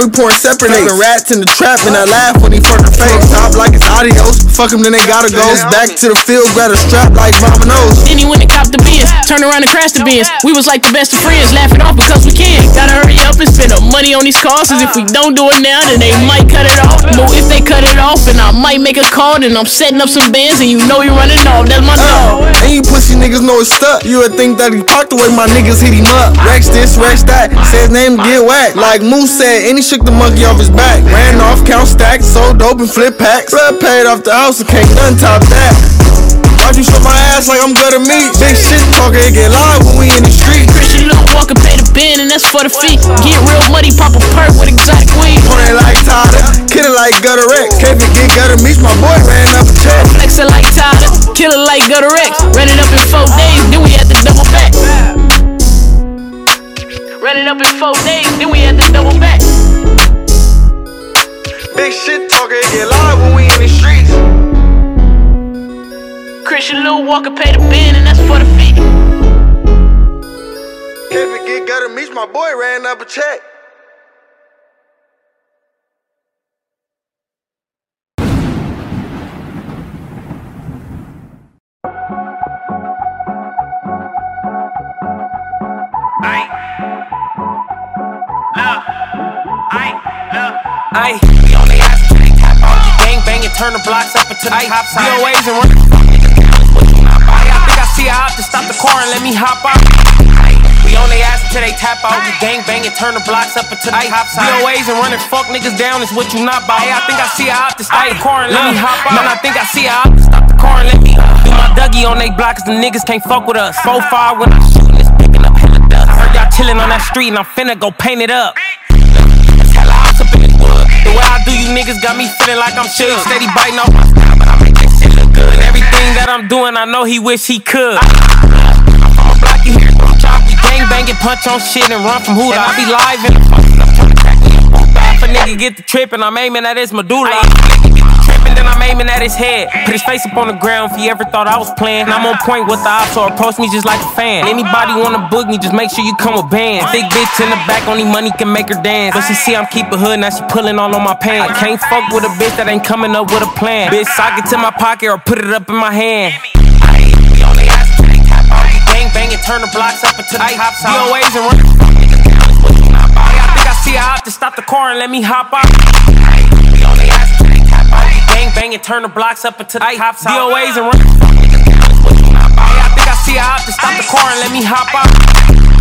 Speaker 26: Now we pouring separate eights. rats in the trap and I laugh when he fuck the face. Top like it's adios. Fuck him, then they gotta go. Back to the field, grab a strap like Mama knows.
Speaker 28: Then he went and copped the Benz, turned around and crashed the Benz. We was like the best of friends, laughing off because we can. Gotta hurry up and spend the money on these cars, cause if we don't do it now, then they might cut it off. But if they cut it off, and I might make a call, then I'm setting up some bands, and you know he running off. That's my uh, dog.
Speaker 26: And you pussy niggas know it's stuck. You would think that he parked the way my niggas hit him up. Rex this, Rex that. Say his name, get whacked. Like Moose said, and he shook the monkey off his back. Ran off, count stacks, sold dope and flip packs. Blood paid off the house, and can't none top that. Watch you show my ass like I'm gutter meat. Big shit talking, it get loud when we in the street.
Speaker 28: Christian Lil Walker pay the bin, and that's for the feet. Get real muddy, pop a perk with exotic weed.
Speaker 26: On like Tyler, kill it like gutter Rex. Can't forget gutter meats, my boy ran up a check.
Speaker 28: Flexing like Tyler, kill it like Gutter X. Ran it up in four days, then we had to double back. Ran it up in four days, then we had to double back.
Speaker 26: Big shit talking, it get loud when we in the streets.
Speaker 28: Christian Lil Walker pay the bin, and that's for the feet.
Speaker 26: Can't forget gutter meats, my boy ran up a check.
Speaker 29: Blocks up into the top side. DOAs and run. I think I see a op to stop the car and let me hop out. We on they ass until they tap out. We gang bang and turn the blocks up into the top side. DOAs and running fuck niggas down is what you not about. I think I see a op to stop the car and let me hop out. Man, I think I see a op to stop the car and let me uh, do my Dougie on they block 'cause the niggas can't fuck with us. 4-5 when I shoot, it's picking up hella dust. I heard y'all chillin' on that street and I'm finna go paint it up. The way I do you niggas got me feeling like I'm shook. Steady biting off my style, but I make that shit look good. And everything that I'm doing, I know he wish he could. I'm a block, you hear from. Gang banging, punch on shit and run from Huda. I be live in the fucking up trying to crack me. A nigga get the trip and I'm aiming at his medulla. I'm aiming at his head. Put his face up on the ground if he ever thought I was playing. And I'm on point with the ops, so approach me just like a fan. Anybody wanna book me, just make sure you come with bands. Big bitch in the back, only money can make her dance. But she see I'm keep a hood, now she pulling all on my pants. I can't fuck with a bitch that ain't coming up with a plan. Bitch, sock it to my pocket or put it up in my hand. Ayy, we on they ass until they tap. Gang bang and turn the blocks up until the top side. DOAs and run. Ay, I think I see a op to stop the car and let me hop out. Gang bang and turn the blocks up into the top side. DOAs and run. Ay, I think I see a op to stop the car and let me hop out.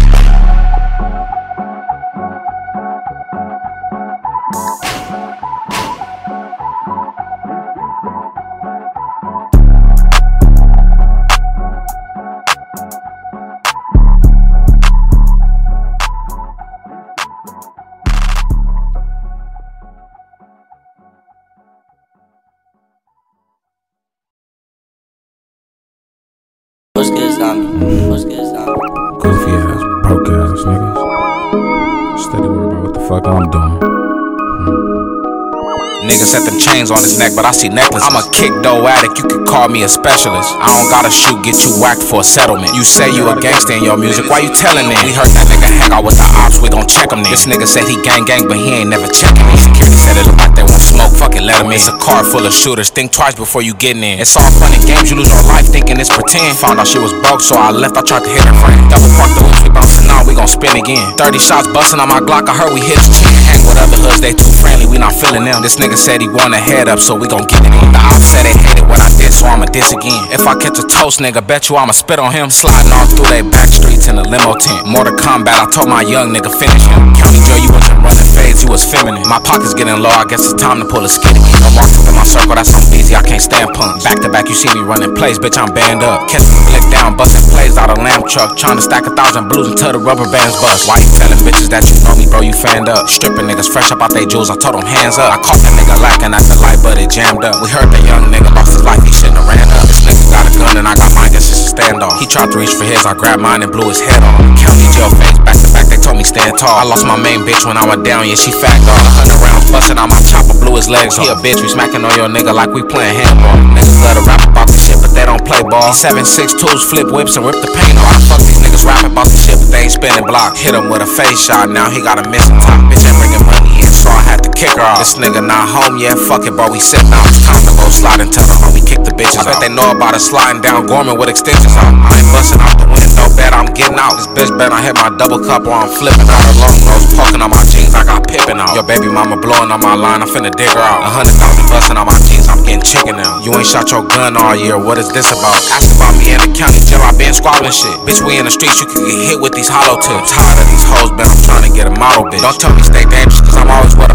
Speaker 30: Set them chains on his neck, but I see necklaces. I'm a kick dough addict, you can call me a specialist. I don't gotta shoot, get you whacked for a settlement. You say you a gangster in your music, why you telling it? We heard that nigga hang out with the ops, we gon' check him then. This nigga said he gang gang, but he ain't never checking me. Security said it like they want smoke, fuck it, let him in. It's a car full of shooters, think twice before you get in. It's all fun and games, you lose your life thinking it's pretend. Found out she was broke, so I left, I tried to hit her friend. Double park the whips, we bouncing out, we gon' spin again. 30 shots busting on my Glock, I heard we hit his chin. Hang with other hoods, they too friendly, we not feeling them. This nigga said he want a head up, so we gon' get it in. The ops said they hated what I did, so I'ma diss again. If I catch a toast, nigga, bet you I'ma spit on him. Sliding all through they back streets in a limo tent. Mortal Kombat, I told my young nigga finish him. County Joe, you wasn't running fades, you was feminine. My pockets getting low, I guess it's time to pull a skid again. No more in my circle, that's on easy, I can't stand punch. Back to back, you see me running plays, bitch, I'm banned up. Catch me flick down, busting plays out of lamb truck. Trying to stack a thousand blues until the rubber bands bust. Why you telling bitches that you know me, bro? You fanned up. Stripping niggas fresh up out they jewels, I told them hands up. I caught that nigga lacking at the light, but it jammed up. We heard that young nigga lost his life, he shouldn't have ran up. This nigga got a gun and I got mine, guess it's a standoff. He tried to reach for his, I grabbed mine and blew his head off. County jail face, back to they told me stand tall. I lost my main bitch when I went down, yeah, she fagged off. A hundred rounds busting out my chopper, blew his legs off. He a bitch, we smacking on your nigga like we playing handball. Niggas love to rap about this shit, but they don't play ball. Seven six twos, flip whips and rip the paint off. I fuck these niggas rapping about this shit, but they ain't spinning block. Hit him with a face shot, now he got a missing top. Bitch ain't bringing money so I had to kick her off. This nigga not home yet, fuck it, bro, we sitting out. It's time to go slide and tell homie kick the bitches I bet they know about us sliding down Gorman with extensions on. I ain't busting out the window, bet I'm getting out. This bitch bet I hit my double cup or I'm flipping out. Her long nose poking on my jeans, I got pippin' out. Your baby mama blowing on my line, I'm finna dig her out. A hundred thousand busting on my jeans, I'm getting chicken now. You ain't shot your gun all year, what is this about? Ask about me in the county jail, I been squabbling shit. Bitch, we in the streets, you can get hit with these hollow tips. Tired of these hoes, but I'm trying to get a model bitch. Don't tell me stay dangerous, cause I'm always where the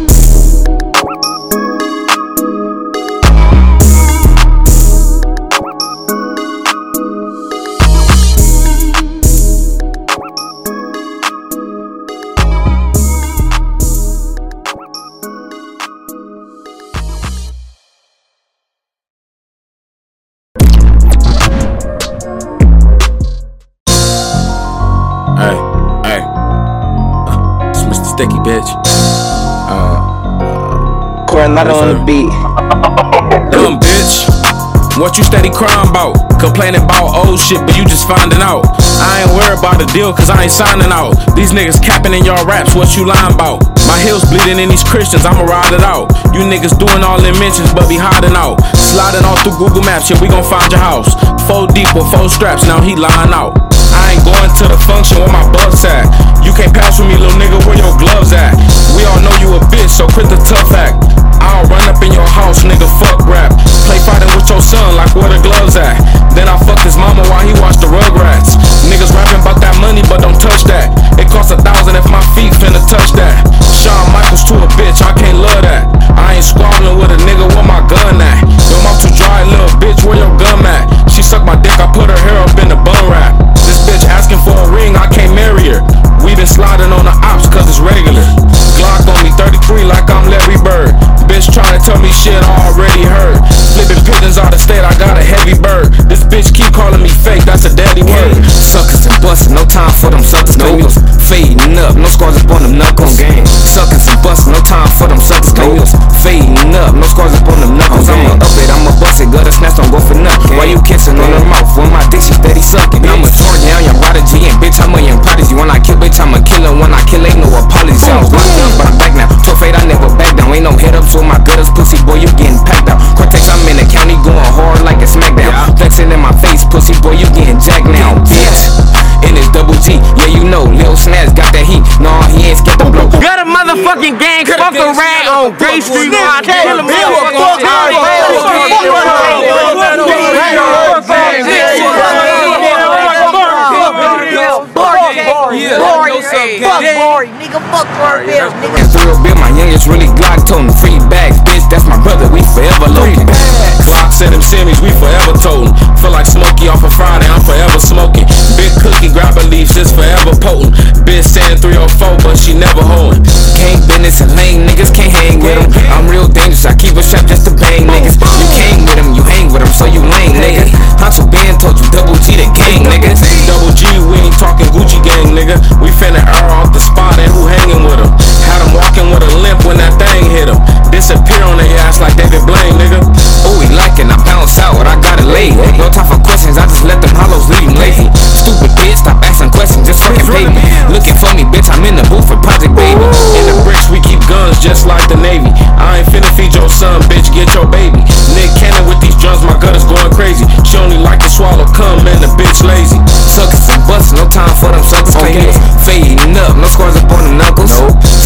Speaker 30: is.
Speaker 31: For another on the beat.
Speaker 22: Dumb bitch. What you steady crying about? Complaining about old shit, but you just finding out. I ain't worried about the deal, cause I ain't signing out. These niggas capping in your raps, what you lying about? My heels bleeding in these Christians, I'ma ride it out. You niggas doing all them mentions, but be hiding out. Sliding all through Google Maps, yeah, we gon' find your house. Four deep with four straps, now he lying out. I ain't going to the function where my bucks at. You can't pass with me, little nigga, where your gloves at? We all know you a bitch, so quit the tough act. I'll run up in your house, nigga, fuck rap. Play fighting with your son, like where the gloves at? Then I fuck his mama while he watch the Rugrats. Niggas rapping about that money, but don't touch that. It costs a thousand if my feet finna touch that. Shawn Michaels to a bitch, I can't love that. I ain't squabbling with a nigga, where my gun at? Yo, mouth too dry, little bitch, where your gun at? She sucked my dick, I put her hair up in the bun wrap. This bitch asking for a ring, I can't marry her. We been sliding on the ops, cause it's regular. Glock on me 33 like I'm Larry Bitch tryna tell me shit I already heard. Flipping pigeons out of state, I got a heavy bird. This bitch keep calling me fake, that's a daddy word.
Speaker 31: Suckers and bustin', no time for them suckers. No wheels fading up, no scars up on them knuckles. Game. Suckers and bustin', no time for them suckers. No wheels fading up, no scars up on them knuckles. I'ma up it, I'ma bust it, gutter snatch, don't go for nothing. Why you kissing on her mouth when my dick she steady sucking? I'm a torn down, young prodigy, and bitch I'm a young prodigy. When I kill, bitch I'm a killer. When I kill, ain't no apologies.
Speaker 17: A motherfucking gang, fuck a rag on Gray Street, I kill a
Speaker 31: It's real big, my youngest really Glock told him free bags, bitch. That's my brother, we forever loaded.
Speaker 22: Glock said them semis, we forever toting. Feel like Smokey off a Friday, I'm forever smoking. Big cookie grabber leaves is forever potent. Bitch saying 304, but she never holding.
Speaker 31: Can't business and lame niggas can't hang with them. I'm real dangerous, I keep a strap just to bang niggas. You came with them, you hang with them, so you lame nigga. Hunter Ben told you double G the gang nigga.
Speaker 22: Double G, we ain't talking Gucci gang, nigga. We finna air off the spot and who hanging with him. Had him walking with a limp when that thing hit him. Disappear on their ass like David Blaine, nigga.
Speaker 31: Oh, he liking, I bounce out, I got it laid. No time for questions, I just let them hollows leave him lazy. Stupid bitch, stop asking questions, just fucking pay me. Looking for me, bitch, I'm in the booth for Project Baby.
Speaker 22: In the bricks, we keep guns just like the Navy. I ain't finna feed your son, bitch, get your baby. Nick Cannon with these drums, my gut is going crazy. She only like to swallow cum, man, the bitch lazy.
Speaker 31: Suckers and busts, no time for them suckers. This fading up, no scars up on the knuckles.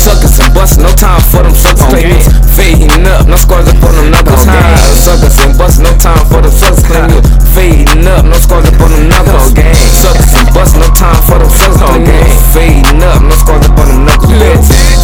Speaker 31: Suckers and busts, no time for them suckers. This fading up, no scars up on them knuckles. High. Suckers and busts, no time for them suckers. This fading up, no scars up on them knuckles. Suckers and busts, no time for them suckers. This fading up, no scars up on them knuckles.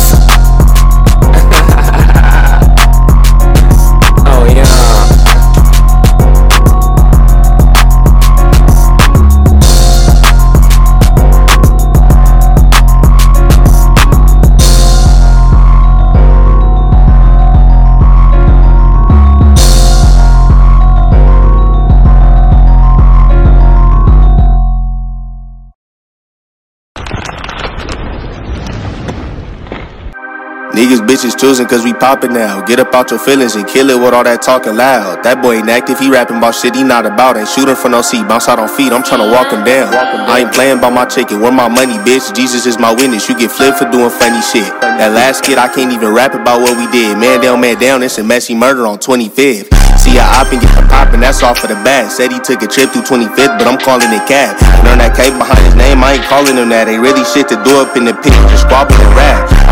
Speaker 32: Niggas bitches choosing cause we poppin' now. Get up out your feelings and kill it with all that talking loud. That boy ain't active, he rapping about shit he not about. Ain't shooting for no seat, bounce out on feet, I'm tryna walk him down. I ain't playing by my chicken, where my money, bitch. Jesus is my witness, you get flipped for doing funny shit. That last kid, I can't even rap about what we did. Man down, man down, it's a messy murder on 25th. See, I op and get poppin', that's all for the bad. Said he took a trip through 25th, but I'm calling it cab. On that cape behind his name, I ain't calling him that. Ain't really shit to do up in the pit, just squabble and rap.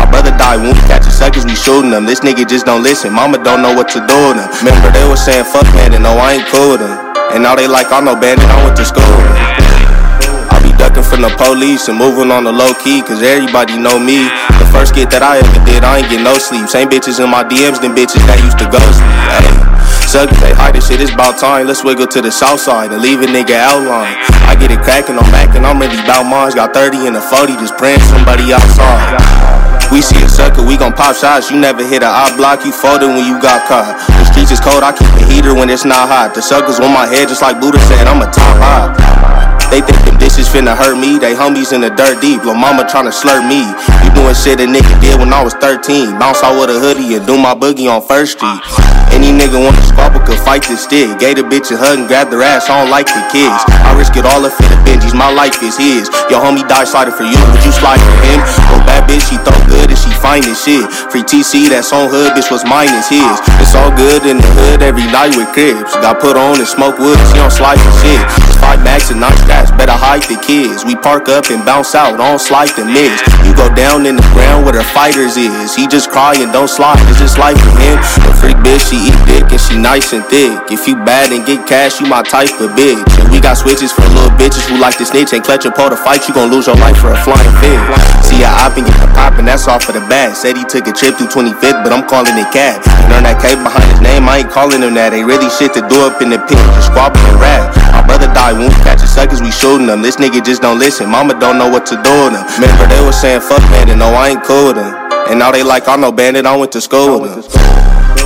Speaker 32: Shooting them. This nigga just don't listen, mama don't know what to do with. Remember, they was saying fuck man, and no, I ain't cool with them. And now they like, I know bandit, I went to school with him. I be ducking from the police and moving on the low key, cause everybody know me. The first skit that I ever did, I ain't get no sleep. Same bitches in my DMs, than bitches that used to ghost. Hey. Suckers, they hide this shit, it's about time. Let's wiggle to the south side and leave a nigga outline. I get it crackin', I'm back and I'm ready bout mines. Got 30 and a 40, just praying somebody outside. We see a sucker, we gon' pop shots. You never hit a eye block, you folded when you got caught. The streets is cold, I keep the heater when it's not hot. The suckers on my head, just like Buddha said, I'm a top high.
Speaker 33: They think them bitches finna hurt me. They homies in the dirt deep. Lil' mama tryna slurp me. You doing shit a nigga did when I was 13. Bounce out with a hoodie and do my boogie on First Street. Nigga wanna squabble could fight this stick. Gave the bitch a hug and grabbed their ass. I don't like the kids. I risk it all up for the Benjis. My life is his. Your homie died sliding for you. Would you slide for him? Oh, bad bitch, she throw good and she fine as shit. Free TC, that's on hood, bitch, what's mine is his. It's all good in the hood every night with cribs. Got put on and smoke wood, she don't slide for shit. Five max and nine straps, better hide the kids. We park up and bounce out, don't slide the miss. You go down in the ground where the fighters is. He just cry and don't slide, it's just life for him. The freak bitch, she eat dick and she nice and thick. If you bad and get cash, you my type of bitch. And we got switches for little bitches who like to snitch and clutch and pull to fight. You gon' lose your life for a flying fish. See, I op and get the poppin', that's all for the bad. Said he took a trip through 25th, but I'm calling it cab. Learn that K behind his name, I ain't calling him that. Ain't really shit to do up in the pit, just squabbling and rap. My brother died when we catching suckers, we shooting them. This nigga just don't listen, mama don't know what to do with him. Remember they was saying fuck man, and no, I ain't cool with them. And now they like, I know bandit, I went to school with them.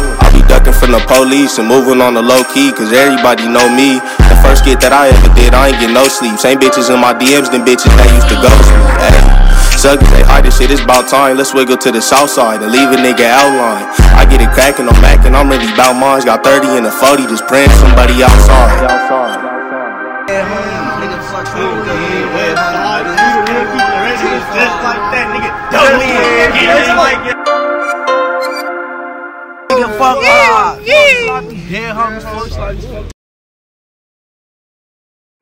Speaker 33: Ducking from the police and moving on the low key, cause everybody know me. The first skit that I ever did, I ain't get no sleep. Same bitches in my DMs, than bitches that used to ghost me. Hey. Suckers, they hide this shit, it's about time. Let's wiggle to the south side and leave a nigga outline. I get it cracking, I'm macking, I'm really bout mine. Got 30 and a 40, just praying somebody outside.
Speaker 34: Just like that, nigga. Don't Just like Nigga, fuck off. Yeah, homies, folks like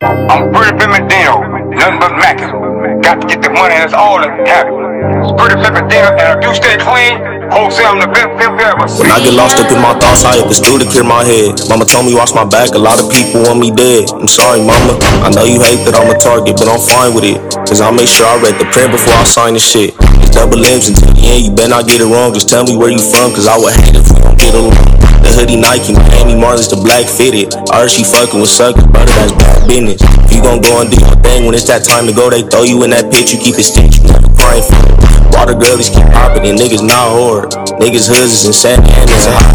Speaker 35: I'm pretty Pimentino, nothing but mackin'. Got to get the money, that's all that happens. Pretty Pimentino, and if you stay clean, wholesale, I'm the best pimp ever.
Speaker 33: When I get lost up in my thoughts, I hit the stool to clear my head. Mama told me watch my back, a lot of people want me dead. I'm sorry, mama. I know you hate that I'm a target, but I'm fine with it. Cause I make sure I read the print before I sign the shit. It's double M's until the end, you better not get it wrong. Just tell me where you from, cause I would hate if we don't get along. The hoodie Nike, Miami Marlins, the black fitted. I heard she fucking with suckers, brother, that's bad business. If you gon' go and do your thing, when it's that time to go, they throw you in that pit, you keep it stitched, you never crying for it. Water girlies keep popping, and niggas not hard. Niggas hoods is in Santa Ana and hot.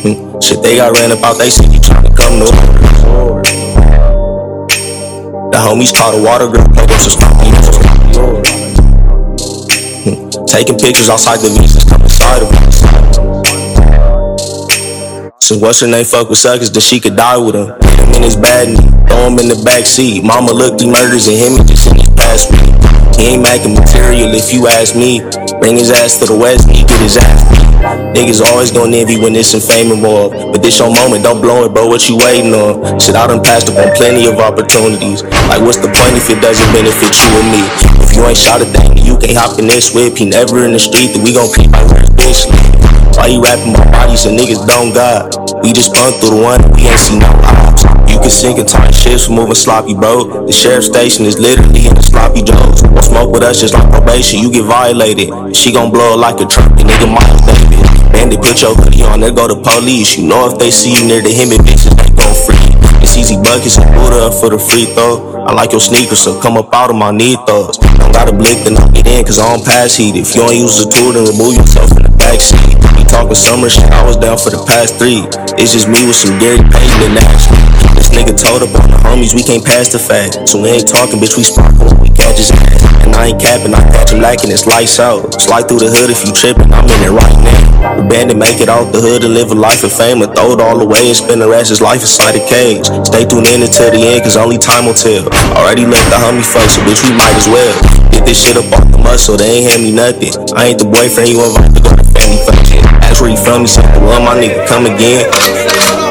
Speaker 33: Hmm, Shit, they got ran about, they said you tryna come to The homies called a water girl, play them some Taking pictures outside the visas, come inside of us. Since what's her name fuck with suckers, then she could die with him. Hit him in his bad knee, throw him in the back seat. Mama looked these murders and him, he just in his past week. He ain't making material if you ask me. Bring his ass to the west, he get his ass beat. Niggas always gon' envy when there's some fame involved. But this your moment, don't blow it, bro. What you waiting on? Shit, I done passed up on plenty of opportunities. Like, what's the point if it doesn't benefit you and me? If you ain't shot a thing, you can't hop in this whip. He never in the street, then we gon' like where's bitch. Why you rapping my body so niggas don't got? We just spun through the one, we ain't seen no ops. You can sink and time shifts for moving sloppy, bro. The sheriff station is literally in the sloppy joes. Don't smoke with us just like probation, you get violated. She gon' blow it like a truck, the nigga Miles Davis. Bandit, put your hoodie on, there go the police. You know if they see you near the him and bitches, they gon' free. It's easy buckets and Buddha up for the free throw. I like your sneakers, so come up out of my knee thoughts. Don't gotta blink then I'll get in, cause I don't pass heat. If you don't use the tool, then remove yourself from the backseat. Talking summer shit, I was down for the past three. It's just me with some Gary Payton and Ashley. This nigga told on the homies, we can't pass the fact. So we ain't talking, bitch, we sparkle, we catch his ass. And I ain't capping, I catch him lacking, it's lights out. Slide through the hood if you tripping, I'm in it right now. The bandit make it out the hood and live a life of fame, and throw it all away and spend the rest of his life inside a cage. Stay tuned in until the end, cause only time will tell. Already left the homie fuck, so bitch, we might as well. Get this shit up off the muscle, they ain't hand me nothing. I ain't the boyfriend you invite to go to family function. From, he said, well, my nigga, come again.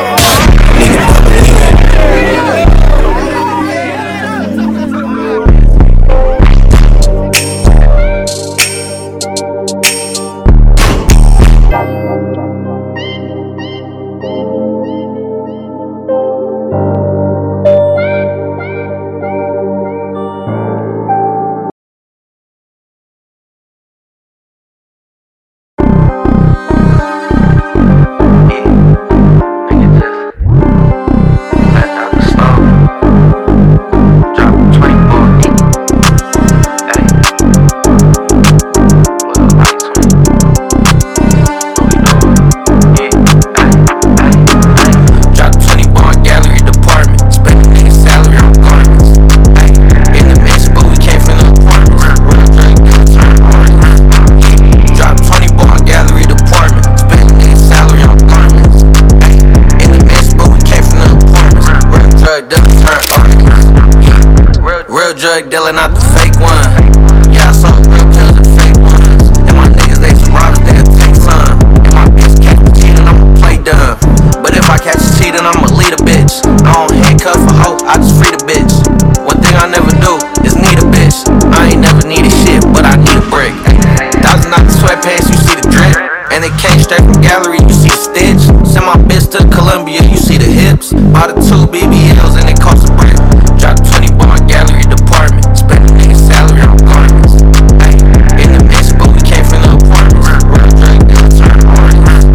Speaker 36: Straight from gallery, you see stitch. Send my bitch to Colombia, you see the hips. Bought the two BBLs and it cost a brick. Drop 20 bar gallery department. Spend a nigga salary on garments. Ay, in the mix, but we came from the apartments. Real drug dealer turn artist.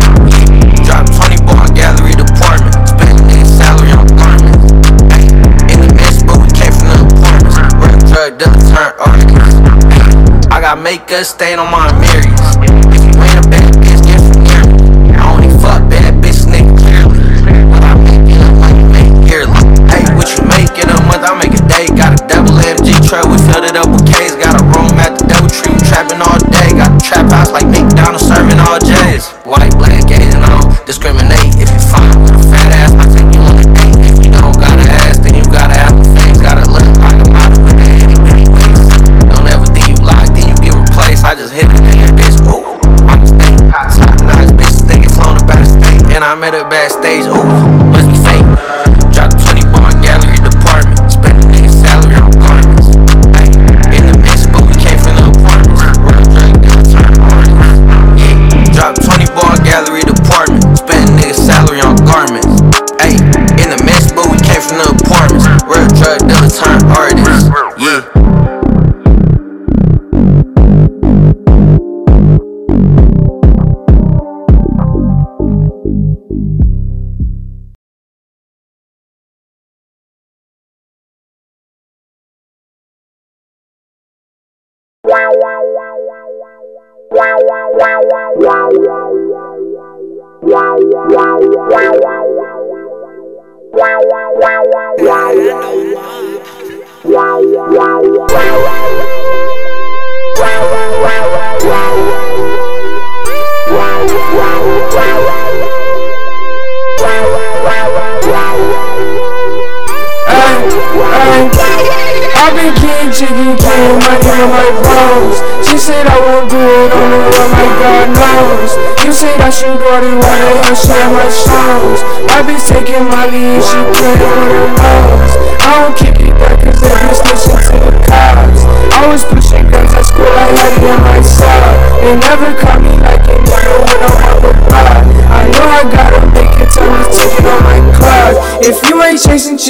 Speaker 36: Drop 20 bar gallery department. Spend a nigga salary on garments. Ay, in the mix, but we came from the apartments. Real drug dealer turn artist. I got makeup stain on my Marys. Met her backstage. Ooh,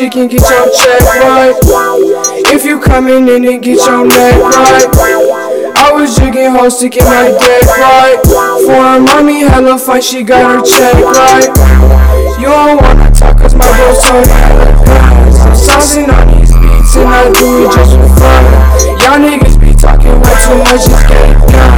Speaker 37: chasing chicken, get your check right. If you coming in and get your neck right. I was jigging hoes to get my deck right. For her mommy, hella fine, she got her check right. You don't wanna talk cause my bro told me hella. I'm saucing on these beats and I do it just for fun. Y'all niggas be talking way too much, just get it done.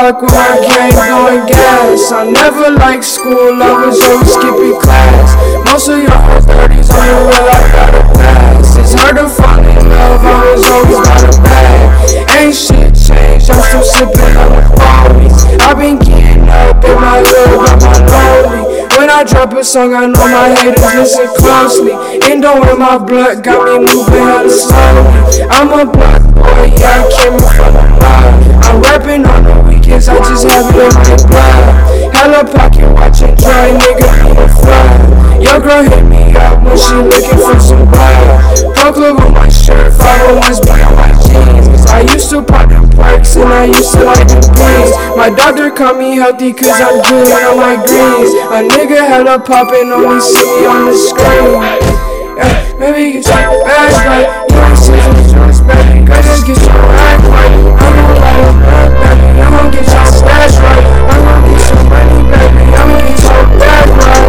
Speaker 37: Block with my gang going gas. I never liked school, I was always skipping class. Most of your hoes dirties on the real, I gotta pass. It's hard to fall in love, I was always by the bag. Ain't shit changed, I'm still sipping on the always. I've been getting up in my hood, but my lonely. When I drop a song, I know my haters listen closely. Indo in my blood got me moving hella slowly. I'm a black boy, yeah, I came from the block. I'm rapping on the weekends, I just have it in my blood. Hella pocket watching, dry nigga need a fly. Your girl hit me up when she looking for some blood. Pro club on my shirt, 501s be on my jeans. I used to pop them perks and I used to like them greens. My doctor called me healthy cause I'm good on my greens. A nigga hella poppin' only see me on the screen. Maybe you take the last night. You ain't seen the joints, baby. I just get you right. I'm gonna get you blood. I'm gonna get your back right. I'm gonna get your. I'm gonna get your back right.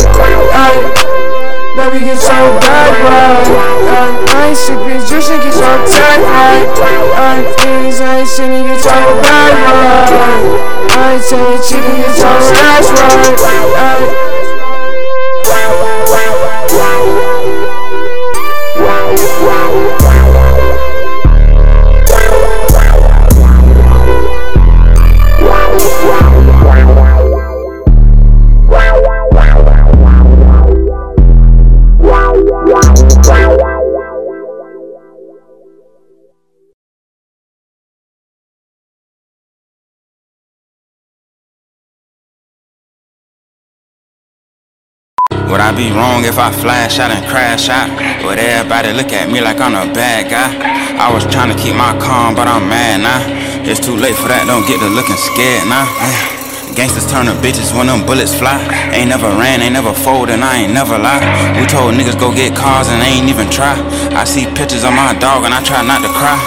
Speaker 37: Ay, baby, get your back right. Ay, I ain't shit, bitch. You should get right.
Speaker 34: I ain't shit, nigga. Get your. I ain't get your right wow, wow.
Speaker 11: Would I be wrong if I flash out and crash out? Would everybody look at me like I'm a bad guy? I was trying to keep my calm, but I'm mad now. It's too late for that, don't get to looking scared now. Gangsters turn to bitches when them bullets fly. Ain't never ran, ain't never fold, and I ain't never lie. We told niggas go get cars and they ain't even try. I see pictures of my dog and I try not to cry.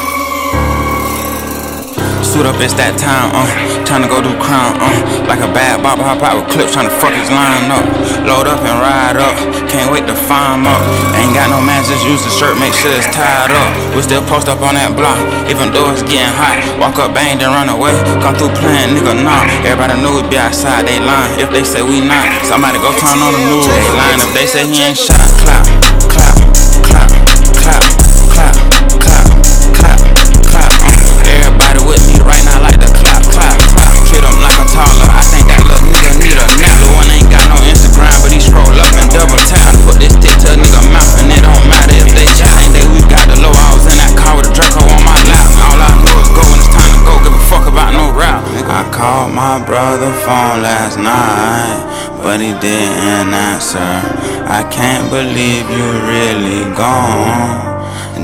Speaker 11: Suit up, it's that time, uh. Tryna go do crime, uh. Like a bad bop, hop out with clips, tryna fuck his line up. Load up and ride up, can't wait to find up. Ain't got no man, just use the shirt, make sure it's tied up. We still post up on that block, even though it's getting hot. Walk up, bang, then run away. Come through playing, nigga, nah. Everybody know we be outside, they lying. If they say we not, somebody go turn on the news. They lying if they say he ain't shot. Clap, brother phone last night, but he didn't answer. I can't believe you really gone.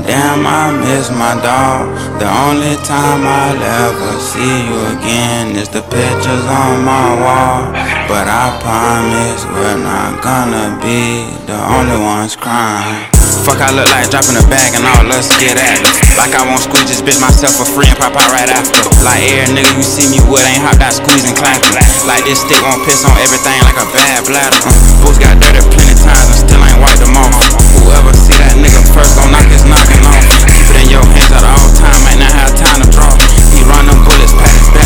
Speaker 11: Damn, I miss my dog. The only time I'll ever see you again is the pictures on my wall. But I promise we're not gonna be the only ones crying. Fuck, I look like dropping a bag and all us get at it. Like I won't squeeze this bitch myself for free and pop out right after. Like every nigga you see me with ain't hopped out squeezing clapping. Like this stick won't piss on everything like a bad bladder. Uh, Boots got dirty plenty times and still ain't wiped them off. Whoever see that nigga first gon' knock his knocking off. Keep it in your hands at all time, might not have time to draw. He run them bullets past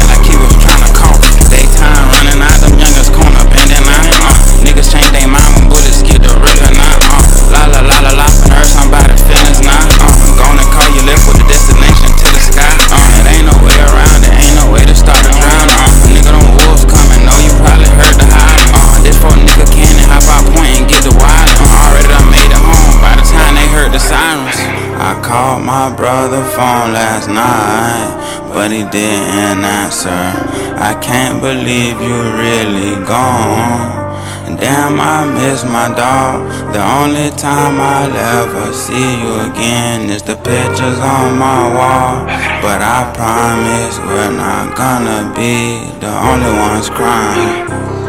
Speaker 11: way to start to drown. Uh, nigga, them wolves coming, know you probably heard the holler. Uh, this for nigga cannon, hop out point and get the wild. Uh, already done made it home by the time they heard the sirens. I called my brother phone last night, but he didn't answer. I can't believe you really gone. Damn, I miss my dog. The only time I'll ever see you again is the pictures on my wall. But I promise we're not gonna be the only ones crying.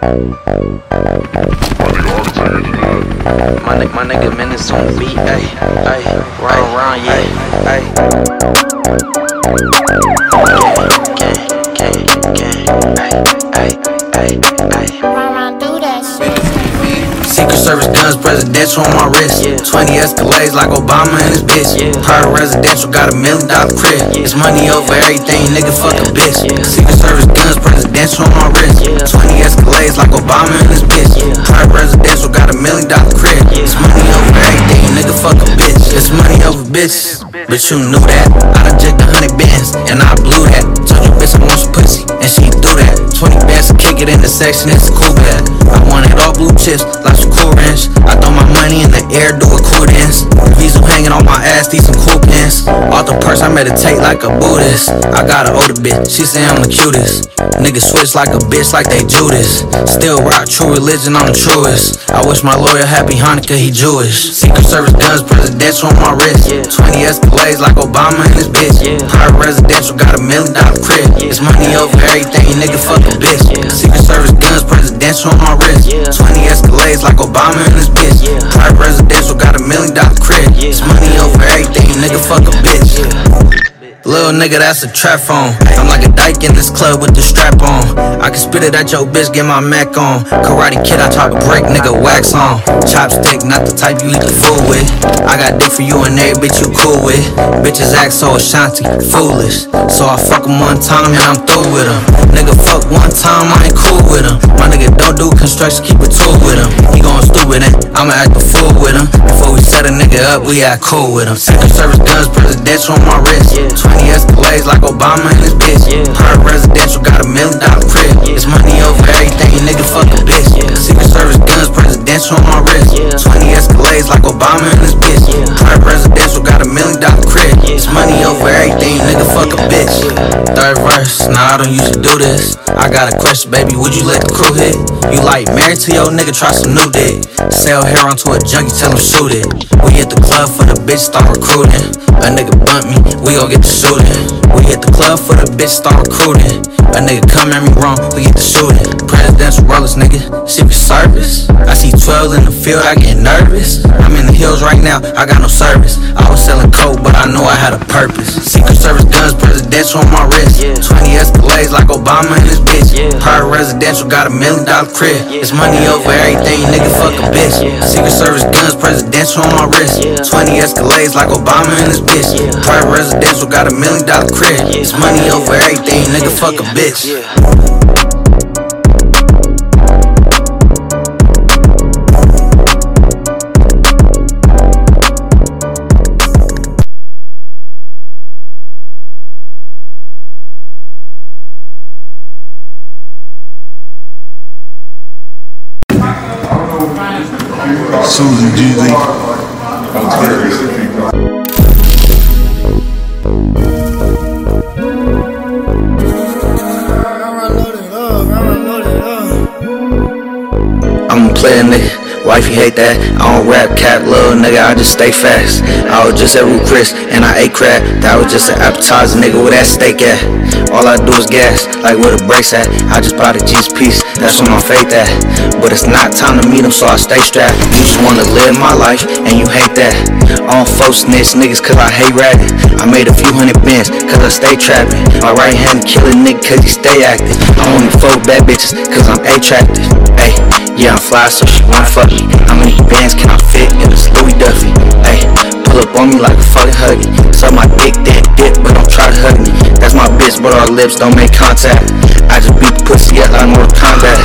Speaker 6: My, nigga, my nigga minutes on beat, ayy, ayy, right around, yeah, ayy. Secret Service guns, presidential on my wrist. 20 Escalades like Obama and his bitch. Private residential, got a million dollar crib. It's money over everything, nigga, fuck a bitch. Secret Service guns, presidential on my wrist. 20 Escalades like Obama and his bitch. Private residential, got a million dollar crib. It's money over everything, nigga, fuck a bitch. It's money over bitches, but you knew that. I done jigged a hundred bands, and I blew that. Told you bitch I want some pussy, and she do that. 20 bands to kick
Speaker 36: it in the section, it's a cool bag. I wanted all blue chips, like of cool ranch. I throw my money in the air, do a cool dance. Visa hanging on my ass, these some cool pants. Off the purse, I meditate like a Buddhist. I got an older bitch, she say I'm the cutest. Niggas switch like a bitch, like they Judas. Still rock true religion, I'm the truest. I wish my lawyer happy Hanukkah, he Jewish. Secret Service guns, presidential on my wrist. 20 Escalades like Obama and his bitch. Private residential, got a million dollar crib. It's money over everything, nigga, fuck a bitch. Secret Service guns, presidential on my wrist. 20 Escalades like Obama and his bitch. Private residential, got a million dollar crib. It's money over everything, nigga, fuck a bitch. Little nigga, that's a trap phone. I'm like a dyke in this club with the strap on. I can spit it at your bitch, get my Mac on. Karate kid, I to break, nigga, wax on. Chopstick, not the type you eat the food with. I got dick for you and every bitch you cool with. Bitches act so Ashanti, foolish. So I fuck 'em one time and I'm through with 'em. Nigga, fuck one time, I ain't cool with with 'em. My nigga don't do construction, keep it tool with him. He going stupid and I'ma act a fool with him. Before we set a nigga up, we act cool with him. Secret Service guns, presidential on my wrist. 20 Escalades like Obama and his bitch. Private residential, got a million dollar crib. It's money over everything, nigga, fuck a bitch. Secret Service guns, presidential on my wrist. 20 Escalades like Obama and his bitch. Private residential, got a million dollar crib. It's money over everything, nigga, fuck a bitch. Third verse, nah, I don't usually do this. I got a question, baby, would you let the crew hit? You like married to your nigga, try some new dick. Sell hair onto a junkie, tell him shoot it. We hit the club for the bitch, start recruiting. A nigga bump me, we gon' get the shooting. We hit the club for the bitch, start recruiting. A nigga come at me wrong, we get the shooting. Presidential rollers, nigga, Secret Service. I see 12 in the field, I get nervous. I'm in the hills right now, I got no service. I was selling coke, but I know I had a purpose. Secret Service guns, presidential on my wrist. 20 Escalades like Obama and his bitch. Private residential, got a million dollar crib. It's money over everything, nigga, fuck a bitch. Secret Service guns, presidential on my wrist. 20 Escalades like Obama and his bitch. Private residential, got a million dollar crib. It's money over everything, nigga, fuck a bitch.
Speaker 38: Susan Jeezy.
Speaker 36: I'm playing player, nigga. Wifey hate that. I don't rap cap, little nigga. I just stay fast. I was just at Ruth's Chris and I ate crab. That was just an appetizer, nigga. Where that steak at? All I do is gas, like where the brakes at. I just bought a Jesus piece. That's where my faith at. But it's not time to meet 'em, so I stay strapped. You just wanna live my life and you hate that. I don't folks snitch niggas cause I hate rapping. I made a few hundred bands cause I stay trapping. My right hand killing nigga cause he stay active. I only fuck bad bitches cause I'm attractive. Hey, yeah, I'm fly, so she wanna fuck me. How many bands can I fit in this Louis Duffy? Hey, pull up on me like a fucking huggy. Suck my dick, that dip, but don't try to hug me. That's my bitch, but our lips don't make contact. I just beat the pussy up like Mortal Kombat.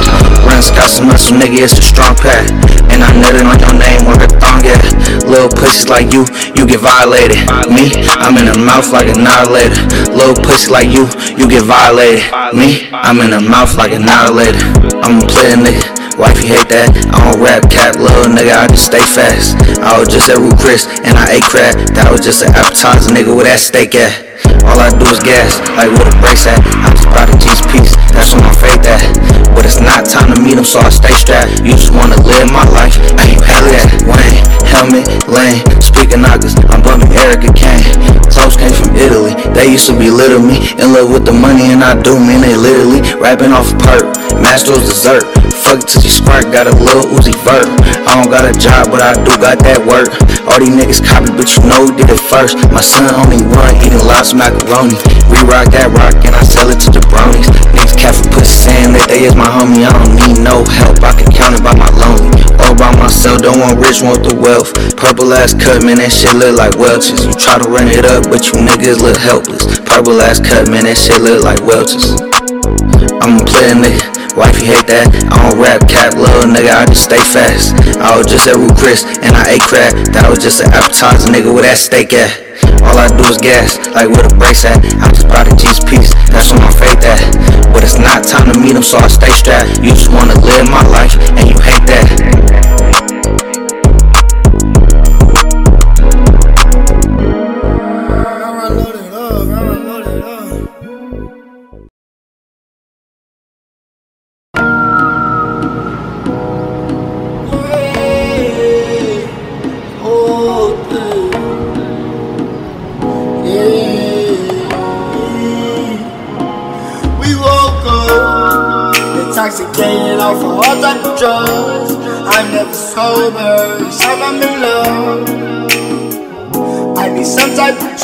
Speaker 36: Run scouts some muscle, nigga, it's a strong pack. And I nutted on your name where the thong at. Little pussies like you, you get violated. Me, I'm in the mouth like a annihilator. Little pussy like you, you get violated. Me, I'm in the mouth like a annihilator. I'm a player, nigga. Wifey hate that. I don't rap cap, little nigga. I just stay fast. I was just at Ruth's Chris and I ate crab. That was just an appetizer, nigga. Where that steak at? All I do is gas, like where the brakes at. I just bought a Jesus piece. That's where my faith at. But it's not time to meet 'em, so I stay strapped. You just wanna live my life. I ain't hell that. Wayne, helmet, lane, speaking knockers. I'm bumping Erica Kane. Clothes came from Italy. They used to belittle me. In love with the money, and I do mean they literally rapping off a perk. Mastro's dessert. Fuck it till you spark, got a little Uzi vert. I don't got a job, but I do got that work. All these niggas copy, but you know who did it first. My son only one, eating lots of macaroni. We rock that rock, and I sell it to the bronies. Niggas cap for pussy saying that they is my homie. I don't need no help, I can count it by my lonely. All by myself, don't want rich, want the wealth. Purple ass cut, man, that shit look like Welch's. You try to run it up, but you niggas look helpless. Purple ass cut, man, that shit look like Welch's. I'm a player, nigga. Wifey hate that. I don't rap cap, little nigga. I just stay fast. I was just at Ruth's Chris and I ate crab. That was just an appetizer, nigga. Where that steak at? All I do is gas, like where the brakes at. I just bought a Jesus piece. That's where my faith at. But it's not time to meet them, so I stay strapped. You just wanna live my life, and you hate that.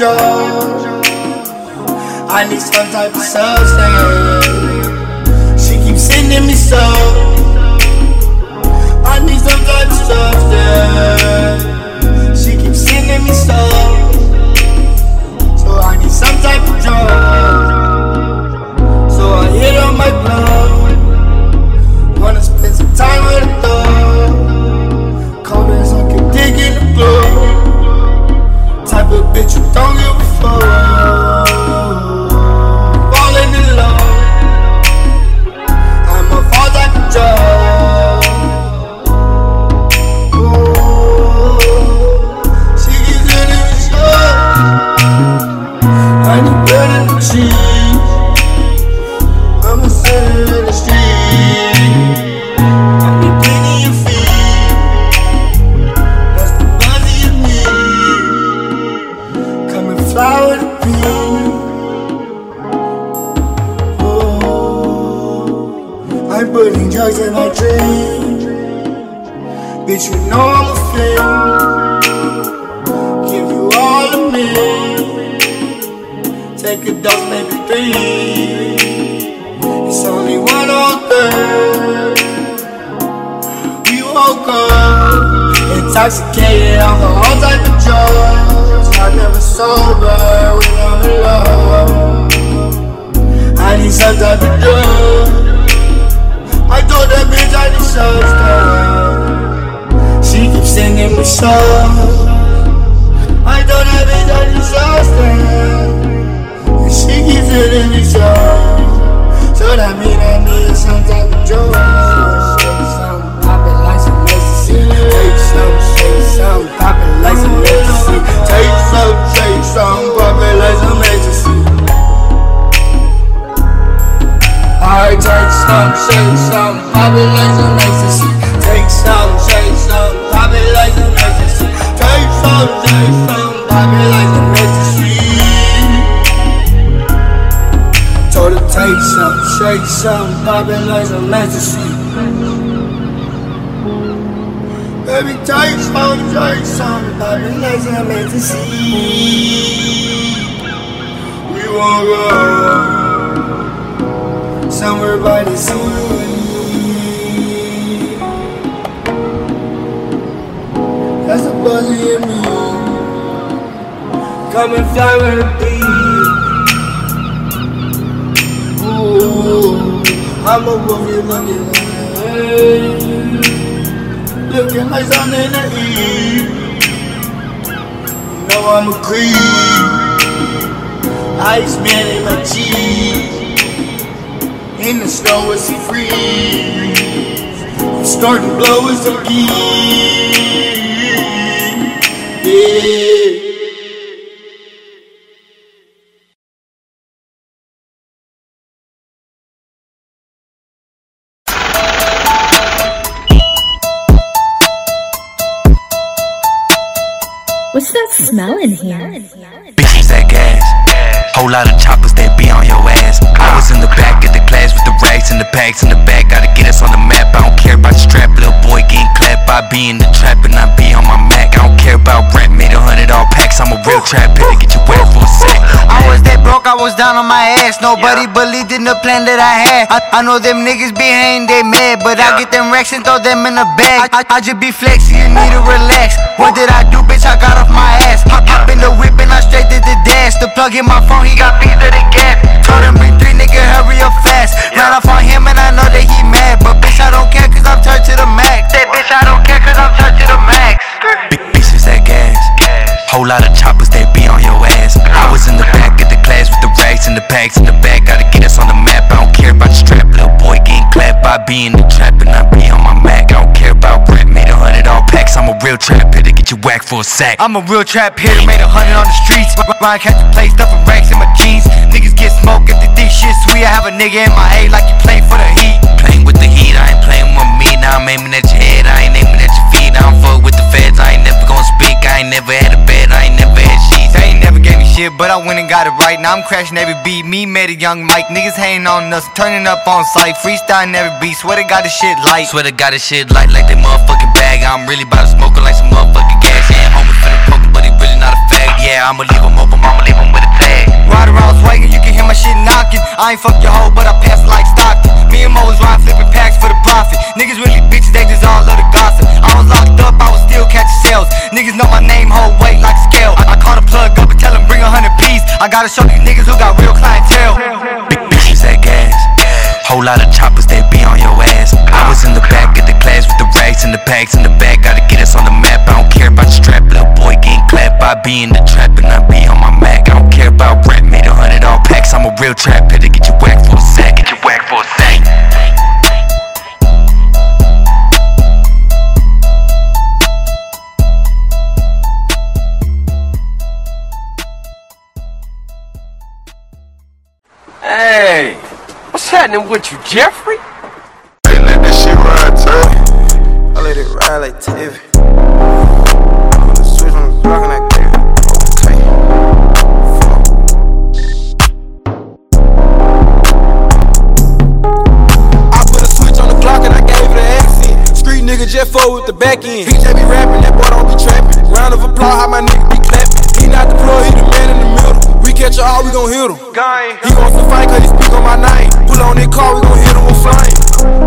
Speaker 34: I need some type of substance. She keeps sending me some.
Speaker 39: Smell in here?
Speaker 40: Bitches that gas. Whole lot of choppers that be on your ass. I was in the back of the the the packs in the back. Gotta get us on the map. I don't care about the strap. Little boy getting clapped. I be in the trap and I be on my Mac. I don't care about rent. Made a hundred all packs. I'm a real trap hitter. Get you wet for a sec.
Speaker 41: I was that broke, I was down on my ass. Nobody believed in the plan that I had. I, I know them niggas be hating, they mad. But I get them racks and throw them in a bag. I, I, I just be flexing, you need to relax. What did I do, bitch? I got off my ass. Hop, hop in the whip and I straight to the dash. The plug in my phone, he got beans of the gap. Told him bring three, nigga, hurry up fast. Ran off on him and I know that he mad. But bitch, I don't care cause I'm turned to the max. That bitch, I don't care cause I'm turned to the max.
Speaker 40: Big bitches that gas. Whole lot of choppers that be on your ass. I was in the back of the class with the and the packs in the back. Gotta get us on the map. I don't care about the strap, little boy. Gettin' clapped by being the trap and I be on my Mac. I don't care about rent, made a hundred all packs. I'm a real trap hitter, get you whacked for a sack.
Speaker 41: I'm a real trap hitter, made a hundred on the streets. Ryan catch the play, stuffing racks in my jeans. Niggas get smoked if they think shit sweet. I have a nigga in my A like you playing for the heat.
Speaker 40: Playing with the heat, I ain't playing with me. Now I'm aiming at your head, I ain't aiming at your feet. I don't fuck with the feds, I ain't never gonna speak. I ain't never had a bed, I ain't never
Speaker 41: never gave me shit, but I went and got it right. Now I'm crashing every beat. Me made a young Mike. Niggas hating on us, turning up on sight. Freestyling every beat. Swear to God, this shit light.
Speaker 40: Swear to God, this shit light like that motherfucking bag. I'm really about to smoke like some motherfucking gas. Yeah, homie finna poke but he really not a fag. Yeah, I'ma leave him open, I'ma leave him.
Speaker 41: Ride around swaggin', you can hear my shit knocking. I ain't fuck your hoe, but I pass like Stockton. Me and Mo was ride flipping packs for the profit. Niggas really bitches, they just all love the gossip. I was locked up, I was still catching sales. Niggas know my name, whole weight like a scale. I, I call the plug up and tell him bring a hundred piece. I gotta show these niggas who got real clientele.
Speaker 40: Whole lot of choppers they be on your ass. I was in the back of the class with the racks and the packs in the back. Gotta get us on the map. I don't care about the strap, little boy getting clapped. I be in the trap and I be on my Mac. I don't care about rent, made a hundred all packs. I'm a real trap hitter, get you whacked for a sack. Get you whacked for a sack.
Speaker 42: Hey, what's happening with you, Jeffrey?
Speaker 19: Hey, let this shit ride, turn.
Speaker 26: I let it ride like TV. Put the switch on the clock and I gave it. Okay.
Speaker 43: I put a switch on the clock and I gave it an accent. Street nigga Jeff O with the back end. PJ be rapping, that boy don't be trapping. Round of applause, how my nigga be clapping. He not the plug, he the man in the middle. We catch a all, we gon' hit him. He wants to fight cause he speak on my name. That car, we gon' hit him with flame.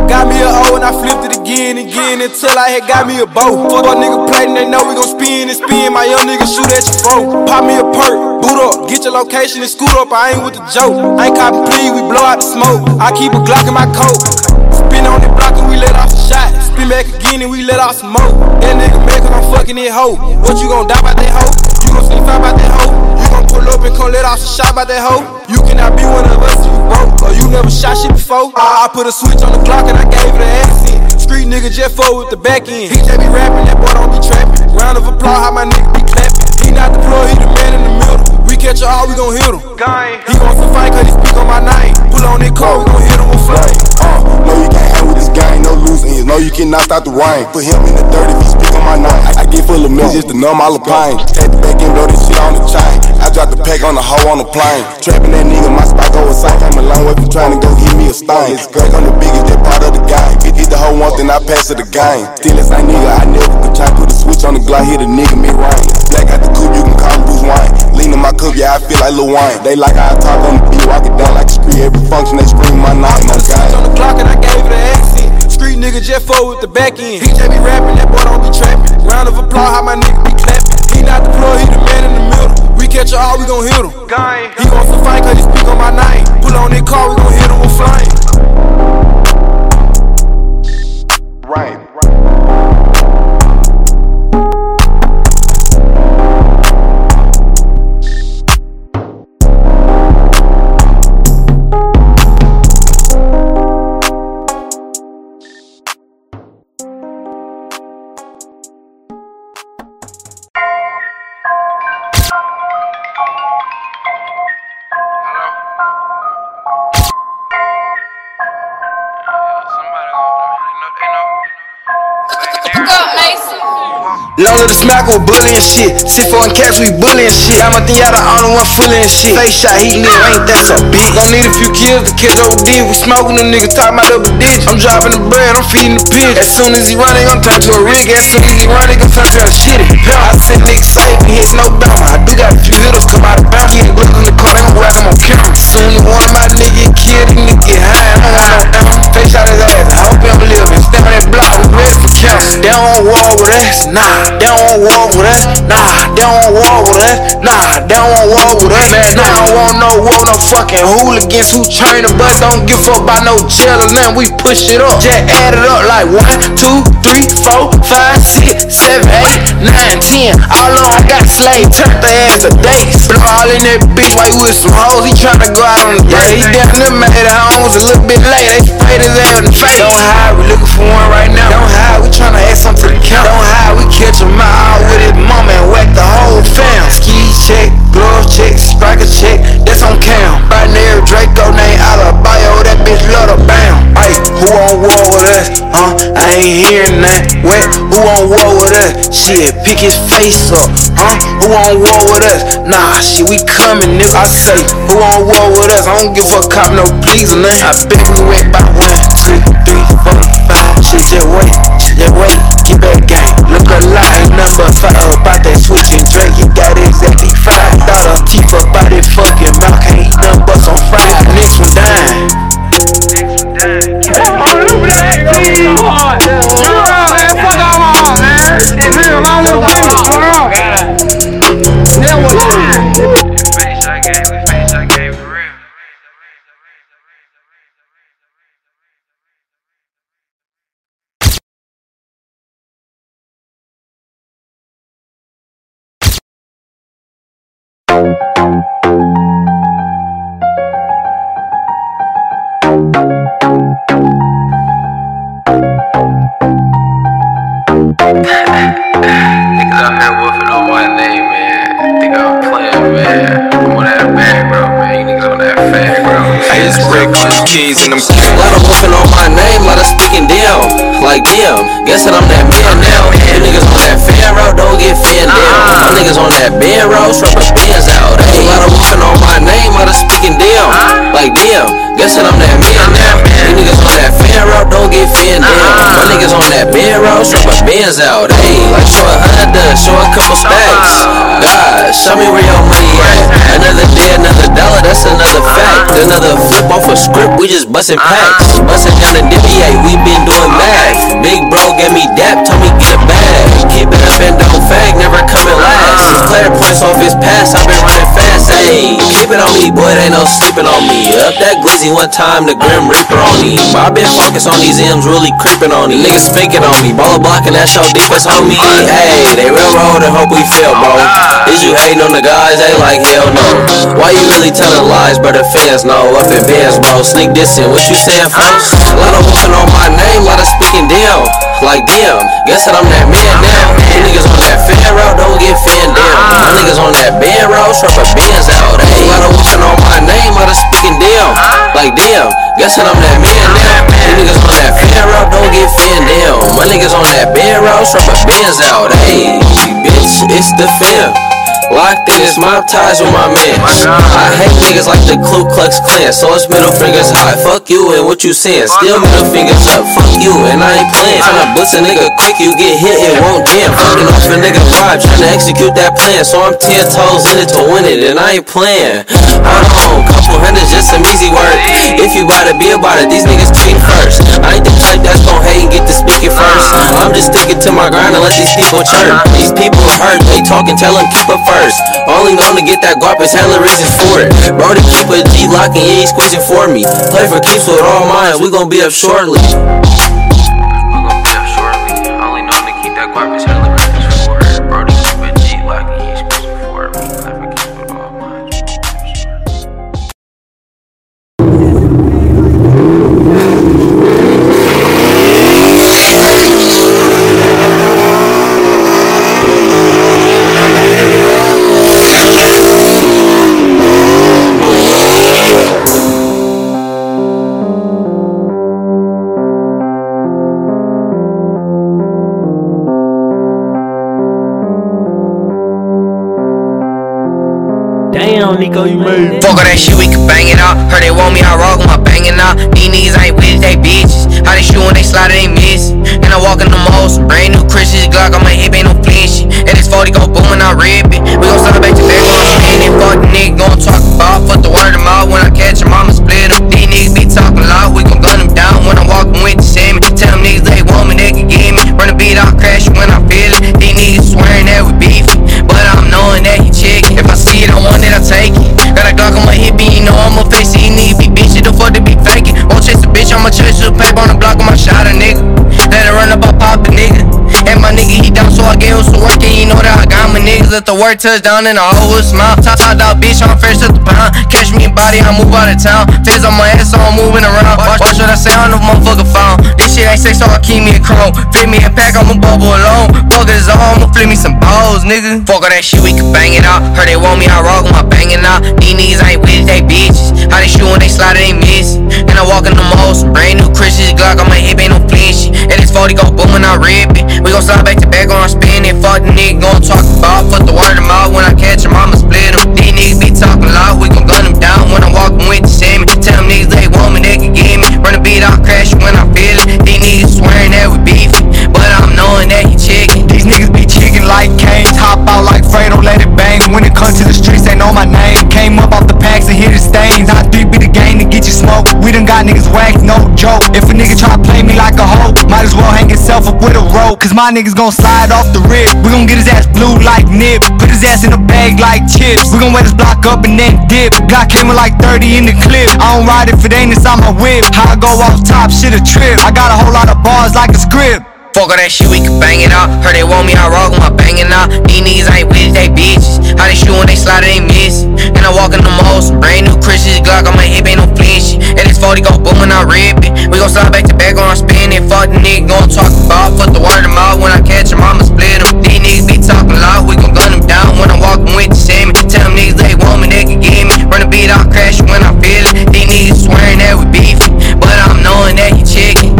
Speaker 43: Got me a O and I flipped it again and again until I had got me a bow. Fuck a nigga platin', they know we gon' spin and spin. My young nigga shoot at your throat. Pop me a perk, boot up, get your location and scoot up. I ain't with the joke. I ain't copping plea, we blow out the smoke. I keep a Glock in my coat. Spin on the block and we let off a shot. Spin back again and we let off some more. That nigga cause I'm fucking that hoe. What you gon' die by that hoe? You gon' sleep out by that hoe? Pull up and come let off some shot by that hoe? You cannot be one of us you broke or you never shot shit before. I, I put a switch on the clock and I gave it an accent. Street nigga Jeff O with the back end. He just be rapping, that boy don't be trapping. Round of applause, how my nigga be clapping. He not the plug, he the man in the middle. We catch a all, we gon' hit him. He wants to fight cause he speak on my name. Pull on that car, we gon' hit him with flame.
Speaker 44: Uh, no, you can't hang with this gang, no loose ends. No, you cannot stop the rain. Put him in the dirt if he speak on my name. I, I get full of milk just to numb all the pain. Take the back and blow this shit on the chain. I drop the pack on the hoe on the plane. Trapping that nigga, my spot go insane. Came a long way from trying to go hit me a stain. Crack on the biggest, that part of the game. Hit, hit the hoe once, then I pass to the game. Still the same nigga, I never could try. Put a switch on the Glock, hit a nigga mid rain. Black out the coupe, you can call him Bruce Wayne. Lean in my cup, yeah, I feel like Lil Wayne. They like how I talk on the beat, walk it down like a street. Every function, they scream my name on
Speaker 43: Switch on the clock and I gave it an accent. Street nigga Jeff O with the back end. He just be rapping, that boy don't be trapping. Round of applause, how my nigga be clapping. He not the plug, he the man in the middle. We catch a all, we gon' hit him. He wants to fight cause he speak on my name. Pull on that car, we gon' hit him with flame.
Speaker 44: Right.
Speaker 43: Long of the smack with bully and shit. Sit for cats, we bully and shit. I'm a thing out of all one and shit. Face shot, he live, ain't that so bitch. Gon' need a few kills to catch OD. We smoking them niggas talking about double digits. I'm dropping the bread, I'm feeding the pigs. As soon as he run, they gon' turn to a rig. As soon as he run, they gon' turn to a shitty. I send niggas safe, we hit no down. I do got a few hitters come out of bounds. He ain't in the car, they gon' ride him on camera. Soon as one of my niggas get killed, these niggas get high. I don't want no down. Face shot his ass, I hope him living. Step on that block, we ready for count. They don't want war with us, nah. They don't want war with us, nah. They don't want war with us, nah. They don't want war with us, nah. They don't want no war, no fucking hooligans who train the bus. Don't give up by no jail or nothing. We push it up, just add it up like one, two, three, four, five, six, seven, eight, nine, ten. All on, I got slave, turned the ass a day. Blow all in that bitch you with some hoes. He tryna go out on the day. He down there made it home, was a little bit late. They spray
Speaker 45: fade his ass in the face. Don't hide, we looking for one right now. Don't tryna add something to the count. Don't hide, we catch him out with his mama and whack the whole fam. Ski check, glove check, striker check, that's on cam. Right near Draco name out of bio, that bitch love to bam. Ay, who on war with us? Huh? I ain't hearing that. What? Who on war with us? Shit, pick his face up. Huh? Who on war with us? Nah, shit, we coming, nigga. I say, who on war with us? I don't give a cop no please or nothing. I bet we went by one, two, three, four, just wait, just wait. Get back game. Look alive, number five about that switching Drake. He got exactly five dollar teeth up by that fucking mouth. Can't eat nothing but some fries. Next one dying.
Speaker 46: Script, we One time, the Grim Reaper on me. But I been focused on these M's, really creeping on me. niggas faking on me. Baller blocking, that's your deepest homie. Hey, they railroad and hope we fail, bro. Is you hating on the guys? They like hell no. Why you really telling lies, but the fans know up in bands, bro. Sneak dissing, what you saying, folks? A lot of women on my name, lot of speaking down. Like them, guess that I'm that man now. You niggas on that fan route, don't get fan down. My niggas on that band route, strap a bands out. Hey, a lot of women on my name, lot of speaking down. Like them, guess that I'm that man now. You niggas on that fan route, don't get fan down. My niggas on that band route, strap a bands out. Hey, bitch, it's the fam. Locked in, it's my ties with my man. I hate niggas like the Ku Klux Klan, so it's middle fingers high. Fuck you and what you saying. Still middle fingers up. Fuck you and I ain't playing. Tryna bust a nigga quick, you get hit, it won't jam. Fucking off a nigga vibe, tryna execute that plan. So I'm ten toes in it to win it, and I ain't playing. Hold on, couple hundreds, just some easy work. If you bout to be about it, these niggas tweet first. I ain't the type that's gon' hate and get to speaking first. I'm just sticking to my grind and let these people chirp. These people hurt, they talking, tell them keep it first. Only known to get that guap is hella reason for it. Bro, to keep a G lock and you ain't squeezing for me. Play for keeps with all mine, we gon' be up shortly.
Speaker 47: Damn, Nico, you made
Speaker 36: Fuck all that shit, we can bang it out. Heard they want me, I rock my banging out. These niggas ain't with it, they bitches. How they shoot when they slide, they miss. And I walk in the mall, some brand new Christians Glock on my hip, ain't no flinch. And this 40 go boom when I rip it. We gon' start back to back on the man. And fuck the nigga gon' talk about. Fuck the word of mouth when I catch him, I'ma split him. These niggas be talking loud, we gon' gun them down when I'm walking with the salmon. Tell them niggas they want me, they can get me. Run the beat, I'll crash when I feel it. I want it, I take it. Got a Glock on my hip, you know I'ma face it. Need be bitch, the fuck to be faking. Won't chase a bitch, I'ma chase the paper on the block my shot, a nigga. Let it run up, I pop a nigga. And my nigga, he down, so I gave him some work. And you know that I got my niggas. Let the work touch down and I always smile. Top dog, bitch, I'm fresh at the pound. Catch me body, I move out of town. Fizz on my ass, so I'm moving around. Watch, watch what I say on the
Speaker 18: motherfucker phone. This shit ain't sex, so I keep me a
Speaker 36: chrome. Fit me a pack, I'ma bubble alone. Buggers on, I'ma flip me some balls, nigga. Fuck all that shit, we can bang it out. Heard they want me, I rock my banging out. These niggas ain't with it, they bitches. How they shoot when they slide, they miss. And I walk in the some brand new Christians Glock on my hip, ain't no flinch. And this 40 go boom when I rip it. We gon' slide back to back on spin it. Fuck the nigga, gon' talk about. Put the word in mouth when I catch him, I'ma split him. These niggas be talking loud, we gon' gun them down when I'm walking with the semi. Tell them niggas they want me, they can get me. Run the beat, I'll crash when I feel it. These niggas swearing that we beefing, but I'm knowing that he chicken.
Speaker 41: These niggas be chicken like canes, hop out like Fredo, let it bang. When it comes to the streets, they know my name. Came up off the packs and hit the stains. Not deep be the game to get you smoke. We done got niggas whacked, no joke. If a nigga try to play me like a hoe, might as well hang himself up with a rope. Cause my niggas gon' slide off the rip. We gon' get his ass blue like nip. Put his ass in a bag like chips. We gon' wet his block up and then dip. Glock came with like 30 in the clip. I don't ride if it ain't inside my whip. How I go off top, shit a trip. I got a whole lot of bars like a script.
Speaker 36: Fuck all that shit, we can bang it out. Heard they want me, I rock my banging out. These niggas ain't with they bitches. How they shoot when they slide, they miss. And I walk in the some brand new Christians Glock on my hip, ain't no flinch. And this 40 go boom when I rip it. We gon' slide back to back on spin it. Fuck the nigga, gon' talk about. Put the word in mouth when I catch him, I'ma split him. These niggas be talking loud, we gon' gun them down when I'm walking with the semi. Tell them niggas they want me, they can get me. Run the beat, I'll crash when I feel it. These niggas swearing that we beefing, but I'm knowing that he chicken.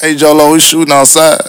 Speaker 48: Hey, Jolo, we shooting outside.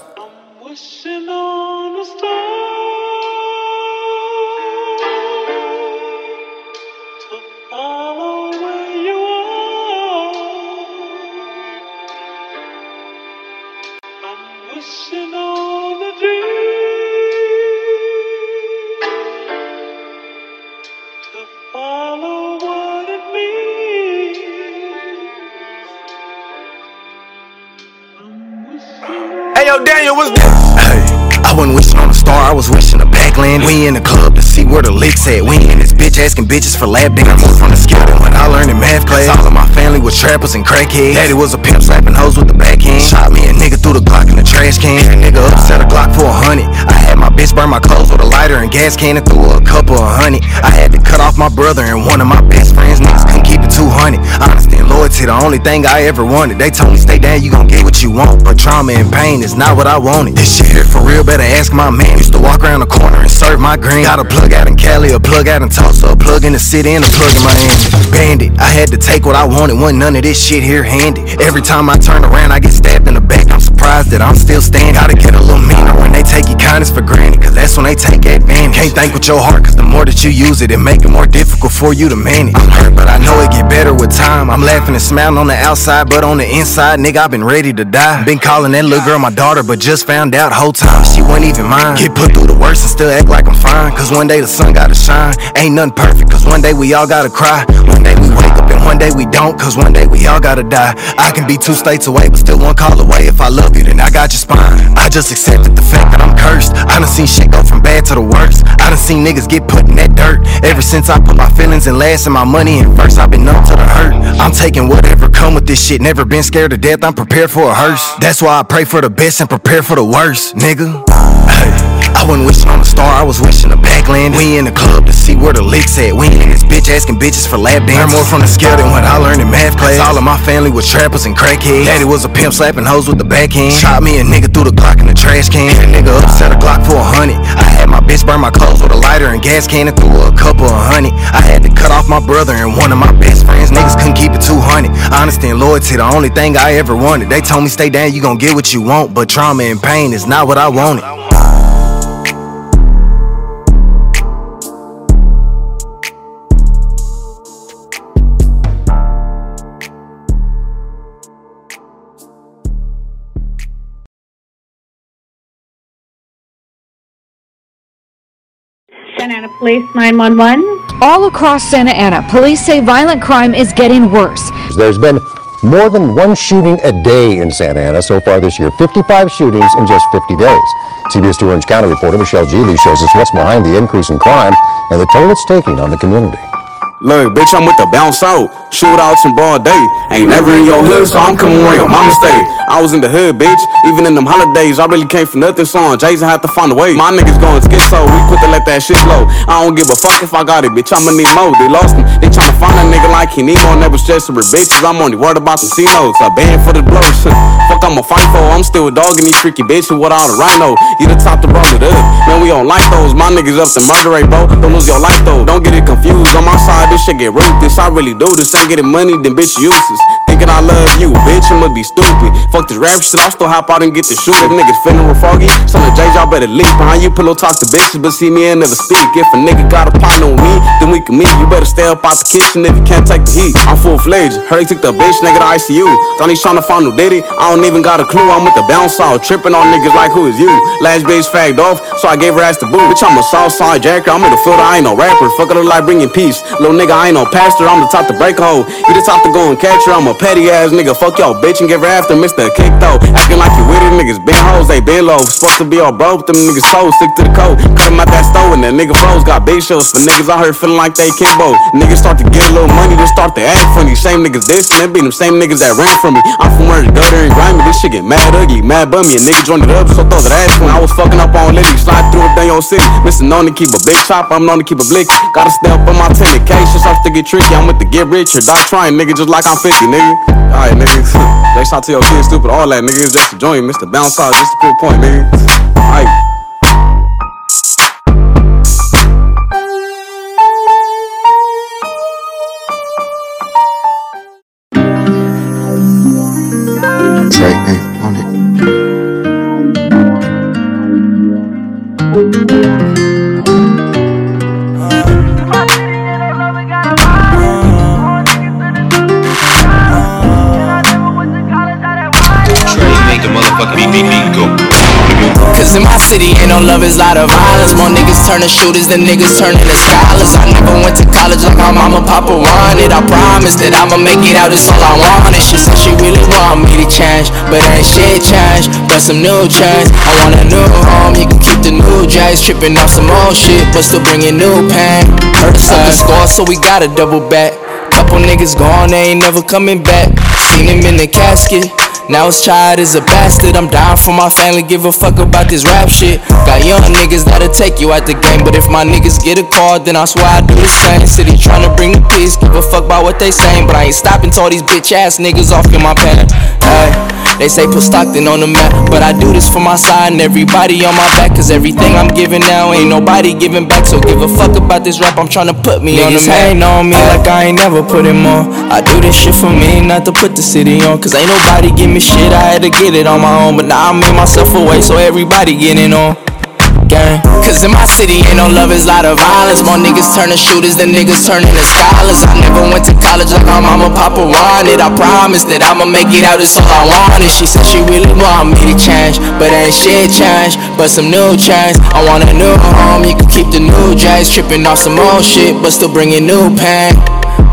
Speaker 49: Daniel, this?
Speaker 50: Hey, I wasn't wishing on a star, I was wishing a backland. We in the club see where the licks at. We in this bitch asking bitches for lap dance. More from the skill when I learned in math class. All of my family was trappers and crackheads. Daddy was a pimp slapping hoes with the backhand. Shot me a nigga through the Glock in the trash can. A nigga upset a Glock for a hundred. I had my bitch burn my clothes with a lighter and gas can and threw a couple of hundred. I had to cut off my brother and one of my best friends. Niggas couldn't keep it 200. Honesty and loyalty, the only thing I ever wanted. They told me stay down, you gon' get what you want. But trauma and pain is not what I wanted. This shit here for real, better ask my man. Used to walk around the corner and serve my green. Got a plug out in Cali, a plug out in Tulsa, a plug in the city, and a plug in Miami. Bandit, I had to take what I wanted, wasn't none of this shit here handy. Every time I turn around, I get stabbed in the back. I'm surprised that I'm still standing. Gotta get a little meaner when they take your kindness for granted, cause that's when they take advantage. Can't think with your heart, cause the more that you use it, it make it more difficult for you to manage. I'm hurt, but I know it get better with time. I'm laughing and smiling on the outside, but on the inside, nigga, I've been ready to die. Been calling that little girl my daughter, but just found out whole time she wasn't even mine. Get put through the worst and still act like I'm fine. Cause one day the sun gotta shine. Ain't nothing perfect, cause one day we all gotta cry. One day we wake up and one day we don't, cause one day we all gotta die. I can be two states away, but still one call away. If I love you, then I got your spine. I just accepted the fact that I'm cursed. I done seen shit go from bad to the worst. I done seen niggas get put in that dirt. Ever since I put my feelings in last and my money in first, I've been numb to the hurt. I'm taking whatever come with this shit. Never been scared to death, I'm prepared for a hearse. That's why I pray for the best and prepare for the worst, nigga. Hey. I wasn't wishing on a star, I was wishing a backland. We in the club to see where the licks at. We in this bitch asking bitches for lap dance. Learn more from the skill than what I learned in math class. All of my family was trappers and crackheads. Daddy was a pimp slapping hoes with the backhand. Shot me a nigga through the Glock in the trash can. Hit A nigga upset a Glock for a hundred. I had my bitch burn my clothes with a lighter and gas can and threw a couple of hundred. I had to cut off my brother and one of my best friends. Niggas couldn't keep it 200. Honesty and loyalty, the only thing I ever wanted. They told me stay down, you gon' get what you want. But trauma and pain is not what I wanted.
Speaker 34: Police 911.
Speaker 51: All across Santa Ana, police say violent crime is getting worse.
Speaker 52: There's been more than one shooting a day in Santa Ana so far this year. 55 shootings in just 50 days. CBS 2 Orange County reporter Michelle Geely shows us what's behind the increase in crime and the toll it's taking on the community.
Speaker 53: Look, bitch, I'm with the bounce out. Shootouts in broad day. Ain't never in your hood, so I'm coming where your mama stay. I was in the hood, bitch. Even in them holidays, I really came for nothing. So on Jason had to find a way. My niggas going schizo, we quit to let that shit flow. I don't give a fuck if I got it, bitch. I'ma need more. They lost him. They tryna find a nigga like he Nemo. Never stressing with bitches. I'm only worried about the C-notes. I banned for the blows. fuck, I'ma fight for. I'm still a dog in these freaky bitches with all the rhino. You the top to roll it up. Man, we don't like those. My niggas up to murder bro. Don't lose your life though. Don't get it confused. On my side, this shit get ruthless. I really do this. I getting money, then bitch useless. Thinking I love you, bitch, I'ma be stupid. Fuck this rap shit, I'll still hop out and get the shoot. If niggas real foggy, son of J, y'all better leave. Behind you, pillow talk to bitches, but see me and never speak. If a nigga got a partner with me, then we can meet. You better stay up out the kitchen if you can't take the heat. I'm full fledged. He took the bitch, nigga to ICU. Thought he's tryna find no diddy. I don't even got a clue. I'm with the bounce out, tripping on niggas like who is you? Last bitch fagged off, so I gave her ass the boot. Bitch, I'm a south side jacker. I'm in the field, I ain't no rapper. Fuck it up like bringing peace. Little nigga, I ain't no pastor. I'm the top to break a hole. You the top to go and catch her. I'm a petty ass nigga. Fuck y'all bitch and her after Mr. Kick though. Acting like you with it, niggas been hoes, they been low. Supposed to be all broke, them niggas so sick to the code. Cut out that stove and that nigga flows got big shows. For niggas out here feeling like they Kimbo. Niggas start to get a little money, then start to act funny. Same niggas this and be them same niggas that ran from me. I'm from where the gutter and grimy. This shit get mad ugly, mad bummy. A nigga joined it up, so throw that ass when I was fucking up on Lily. Slide through it down your city. Missing known to keep a big chop, I'm known to keep a blick. Gotta stay up on my 10 K, shit starts to get tricky. I'm with the get rich or die trying, nigga, just like I'm 50, nigga. Alright, niggas. They shot to your kids, stupid, all that, nigga. It's just a joint, Mr. Bounce out, just a cool point, nigga. Alright.
Speaker 54: Love, it's lot of violence. More niggas turning shooters than niggas turning to scholars. I never went to college like my mama, papa wanted. I promise that I'ma make it out, it's all I wanted. She said she really want me to change, but ain't shit changed. But some new change. I want a new home, you can keep the new J's. Tripping off some old shit, but still bringing new pain. Heard the score, so we gotta double back. Couple niggas gone, they ain't never coming back. Seen him in the casket. Now his child is a bastard. I'm down for my family, give a fuck about this rap shit. Got young niggas that'll take you out the game, but if my niggas get a call, then I swear I do the same. City tryna bring the peace, give a fuck about what they saying, but I ain't stopping till all these bitch ass niggas off in my pen. Hey. They say put Stockton on the map, but I do this for my side and everybody on my back. Cause everything I'm giving now ain't nobody giving back. So give a fuck about this rap, I'm tryna put me on the map. ain't on me like I ain't never put him on. I do this shit for me, not to put the city on. Cause ain't nobody give me shit, I had to get it on my own. But now I made myself away, so everybody getting on. Gang. Cause in my city ain't no love, it's a lot of violence. More niggas turning shooters than niggas turning to scholars. I never went to college like my mama, papa wanted. I promise that I'ma make it out, it's all I wanted. She said she really want me to change, but ain't shit changed. But some new change. I want a new home, you can keep the new J's. Tripping off some old shit, but still bringing new pain.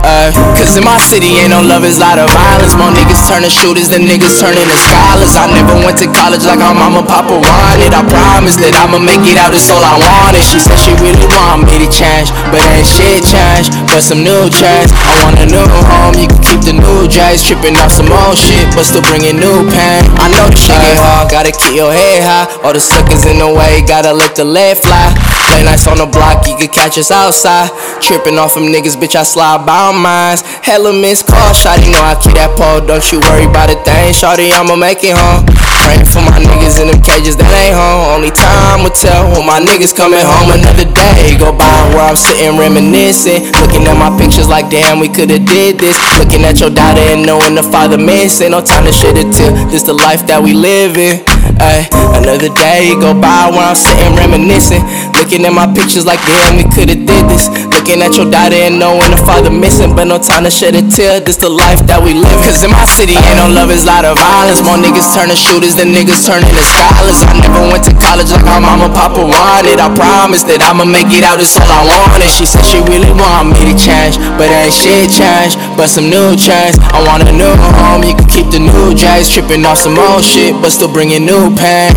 Speaker 54: Uh, Cause in my city ain't no love, it's lot of violence. More niggas turning shooters than niggas turning to scholars. I never went to college like my mama, papa wanted. I promise that I'ma make it out, it's all I wanted. She said she really want me to change, but ain't shit changed. But some new change. I want a new home, you can keep the new J's. Tripping off some old shit, but still bringing new pain. I know this shit get hard, gotta keep your head high. All the suckers in the way, gotta let the lead fly. Play nights on the block, you can catch us outside. Tripping off them niggas, bitch, I slide by Hella miss call, shawty know I keep that pole. Don't you worry about a thing, shawty, I'ma make it home. Praying for my niggas in them cages that ain't home. Only time will tell when my niggas coming home. Another day go by where I'm sitting reminiscing. Looking at my pictures like, damn, we coulda did this. Looking at your daughter and knowing the father missing. No time to shed a tear. This the life that we live in. Ay, another day go by where I'm sitting reminiscing. Looking at my pictures like, damn, we coulda did this. Looking at your daughter and knowing the father missing. But no time to shed a tear. This the life that we live. Cause in my city ain't no love, it's a lot of violence. More niggas turning shooters than niggas turning to scholars. I never went to college like my mama, papa wanted. I promise that I'ma make it out, it's all I wanted. She said she really want me to change, but ain't shit changed. But some new change. I want a new home, you can keep the new J's. Tripping off some old shit, but still bringing new pain.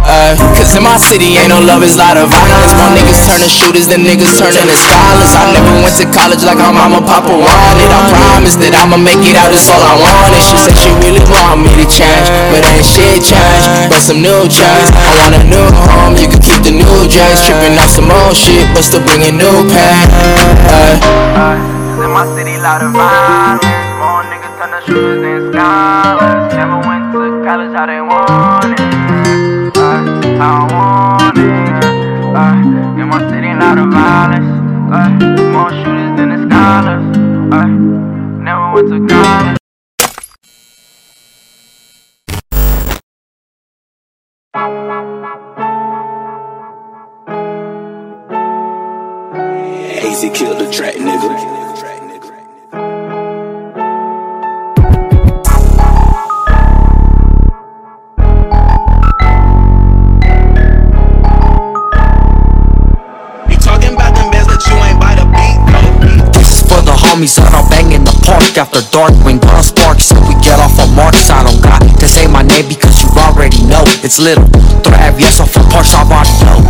Speaker 54: Uh, Cause in my city ain't no love, it's a lot of violence. More niggas turning shooters than niggas turning to scholars. I never went to college like my mama, papa wanted. I promise that I'ma make it out, it's all I wanted. She said she really want me to change, but ain't shit changed. but some new chains. I want a new home, you can keep the new J's. Tripping off some old shit, but still bringing new pain. Ay.
Speaker 55: In my city, lot of violence. More niggas turn to shooters than scholars. Never went to college, how they want. Uh, I want it. Uh, in my city, lot of violence. Uh, more shooters than the scholars. Uh, never went to college.
Speaker 56: Easy kill the track, nigga.
Speaker 6: After dark when guns spark. So we get off on marks. I don't got to say my name because you already know it's little. Thrive, yes, off a parts I've already know.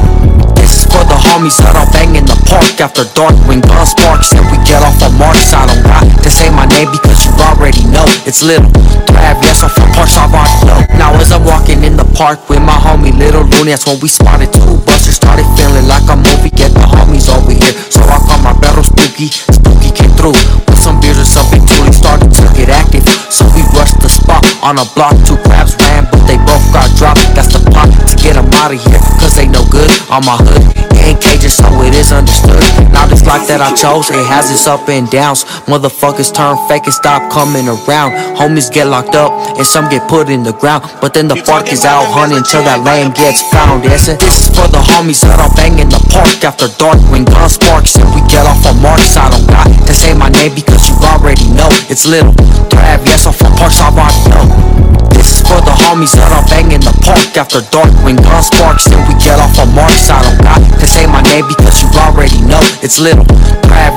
Speaker 6: This is for the homies that are banging the park after dark when guns spark. So we get off on marks. I don't got to say my name because you already know it's little. Thrive, yes, off a parts I've already know. Now as I'm walking in the park with my homie Little Looney, that's when we spotted two busters. Started feeling like a movie. Get the homies over here, so I call my battle Spooky. Spooky came through with some beers and some Started to get active, so we rushed the spot on a block. Two crabs ran, but they both got dropped. That's the plot to get them out of here, cause they no good on my hood. It cages, so it is understood. Now this life that I chose, it has its up and downs. Motherfuckers turn fake and stop coming around. Homies get locked up, and some get put in the ground. But then the park is out hunting till that lamb gets found. Yes, and this is for the homies that are banging the park after dark when guns sparks and we get off on marks. I don't got to say my name because you already know it's little. Thrive, yes, off on parks, I already know. This is for the homies that are banging the park after dark when guns sparks and we get off on marks. I don't got to say my name because you already know it's little.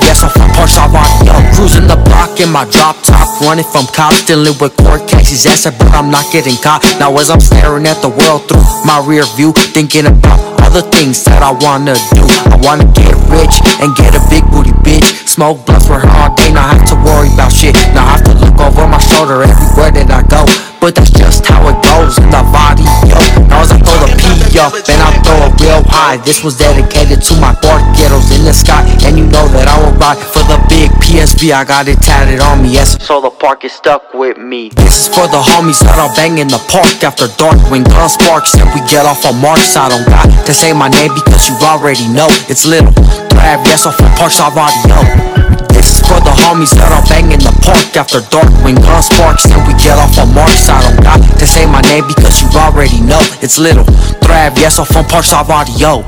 Speaker 6: Yes, off on parks, I already know. Cruising the block in my drop top, running from cops, dealing with court cases. Yes, but I'm not getting caught. Now as I'm staring at the world through my rear view, thinking about all the things that I wanna do. I wanna get rich and get a big booty bitch. Smoke blunts for her all day, not have to worry about shit. Not have to look over my shoulder everywhere that I go. But that's just how it goes in the body, yo. Now as I throw up and I throw it real high. This was dedicated to my dark ghettos in the sky. And you know that I will ride for the big PSV. I got it tatted on me, yes. So the park is stuck with me. This is for the homies that are banging the park after dark when guns sparks and we get off on marks. I don't got to say my name because you already know it's little. Thrive, yes, off on parks, I already know. For the homies that are banging the park after dark when guns sparks and we get off on marks. I don't got to say my name because you already know it's little. Thrive, yes, off on parks, I already know.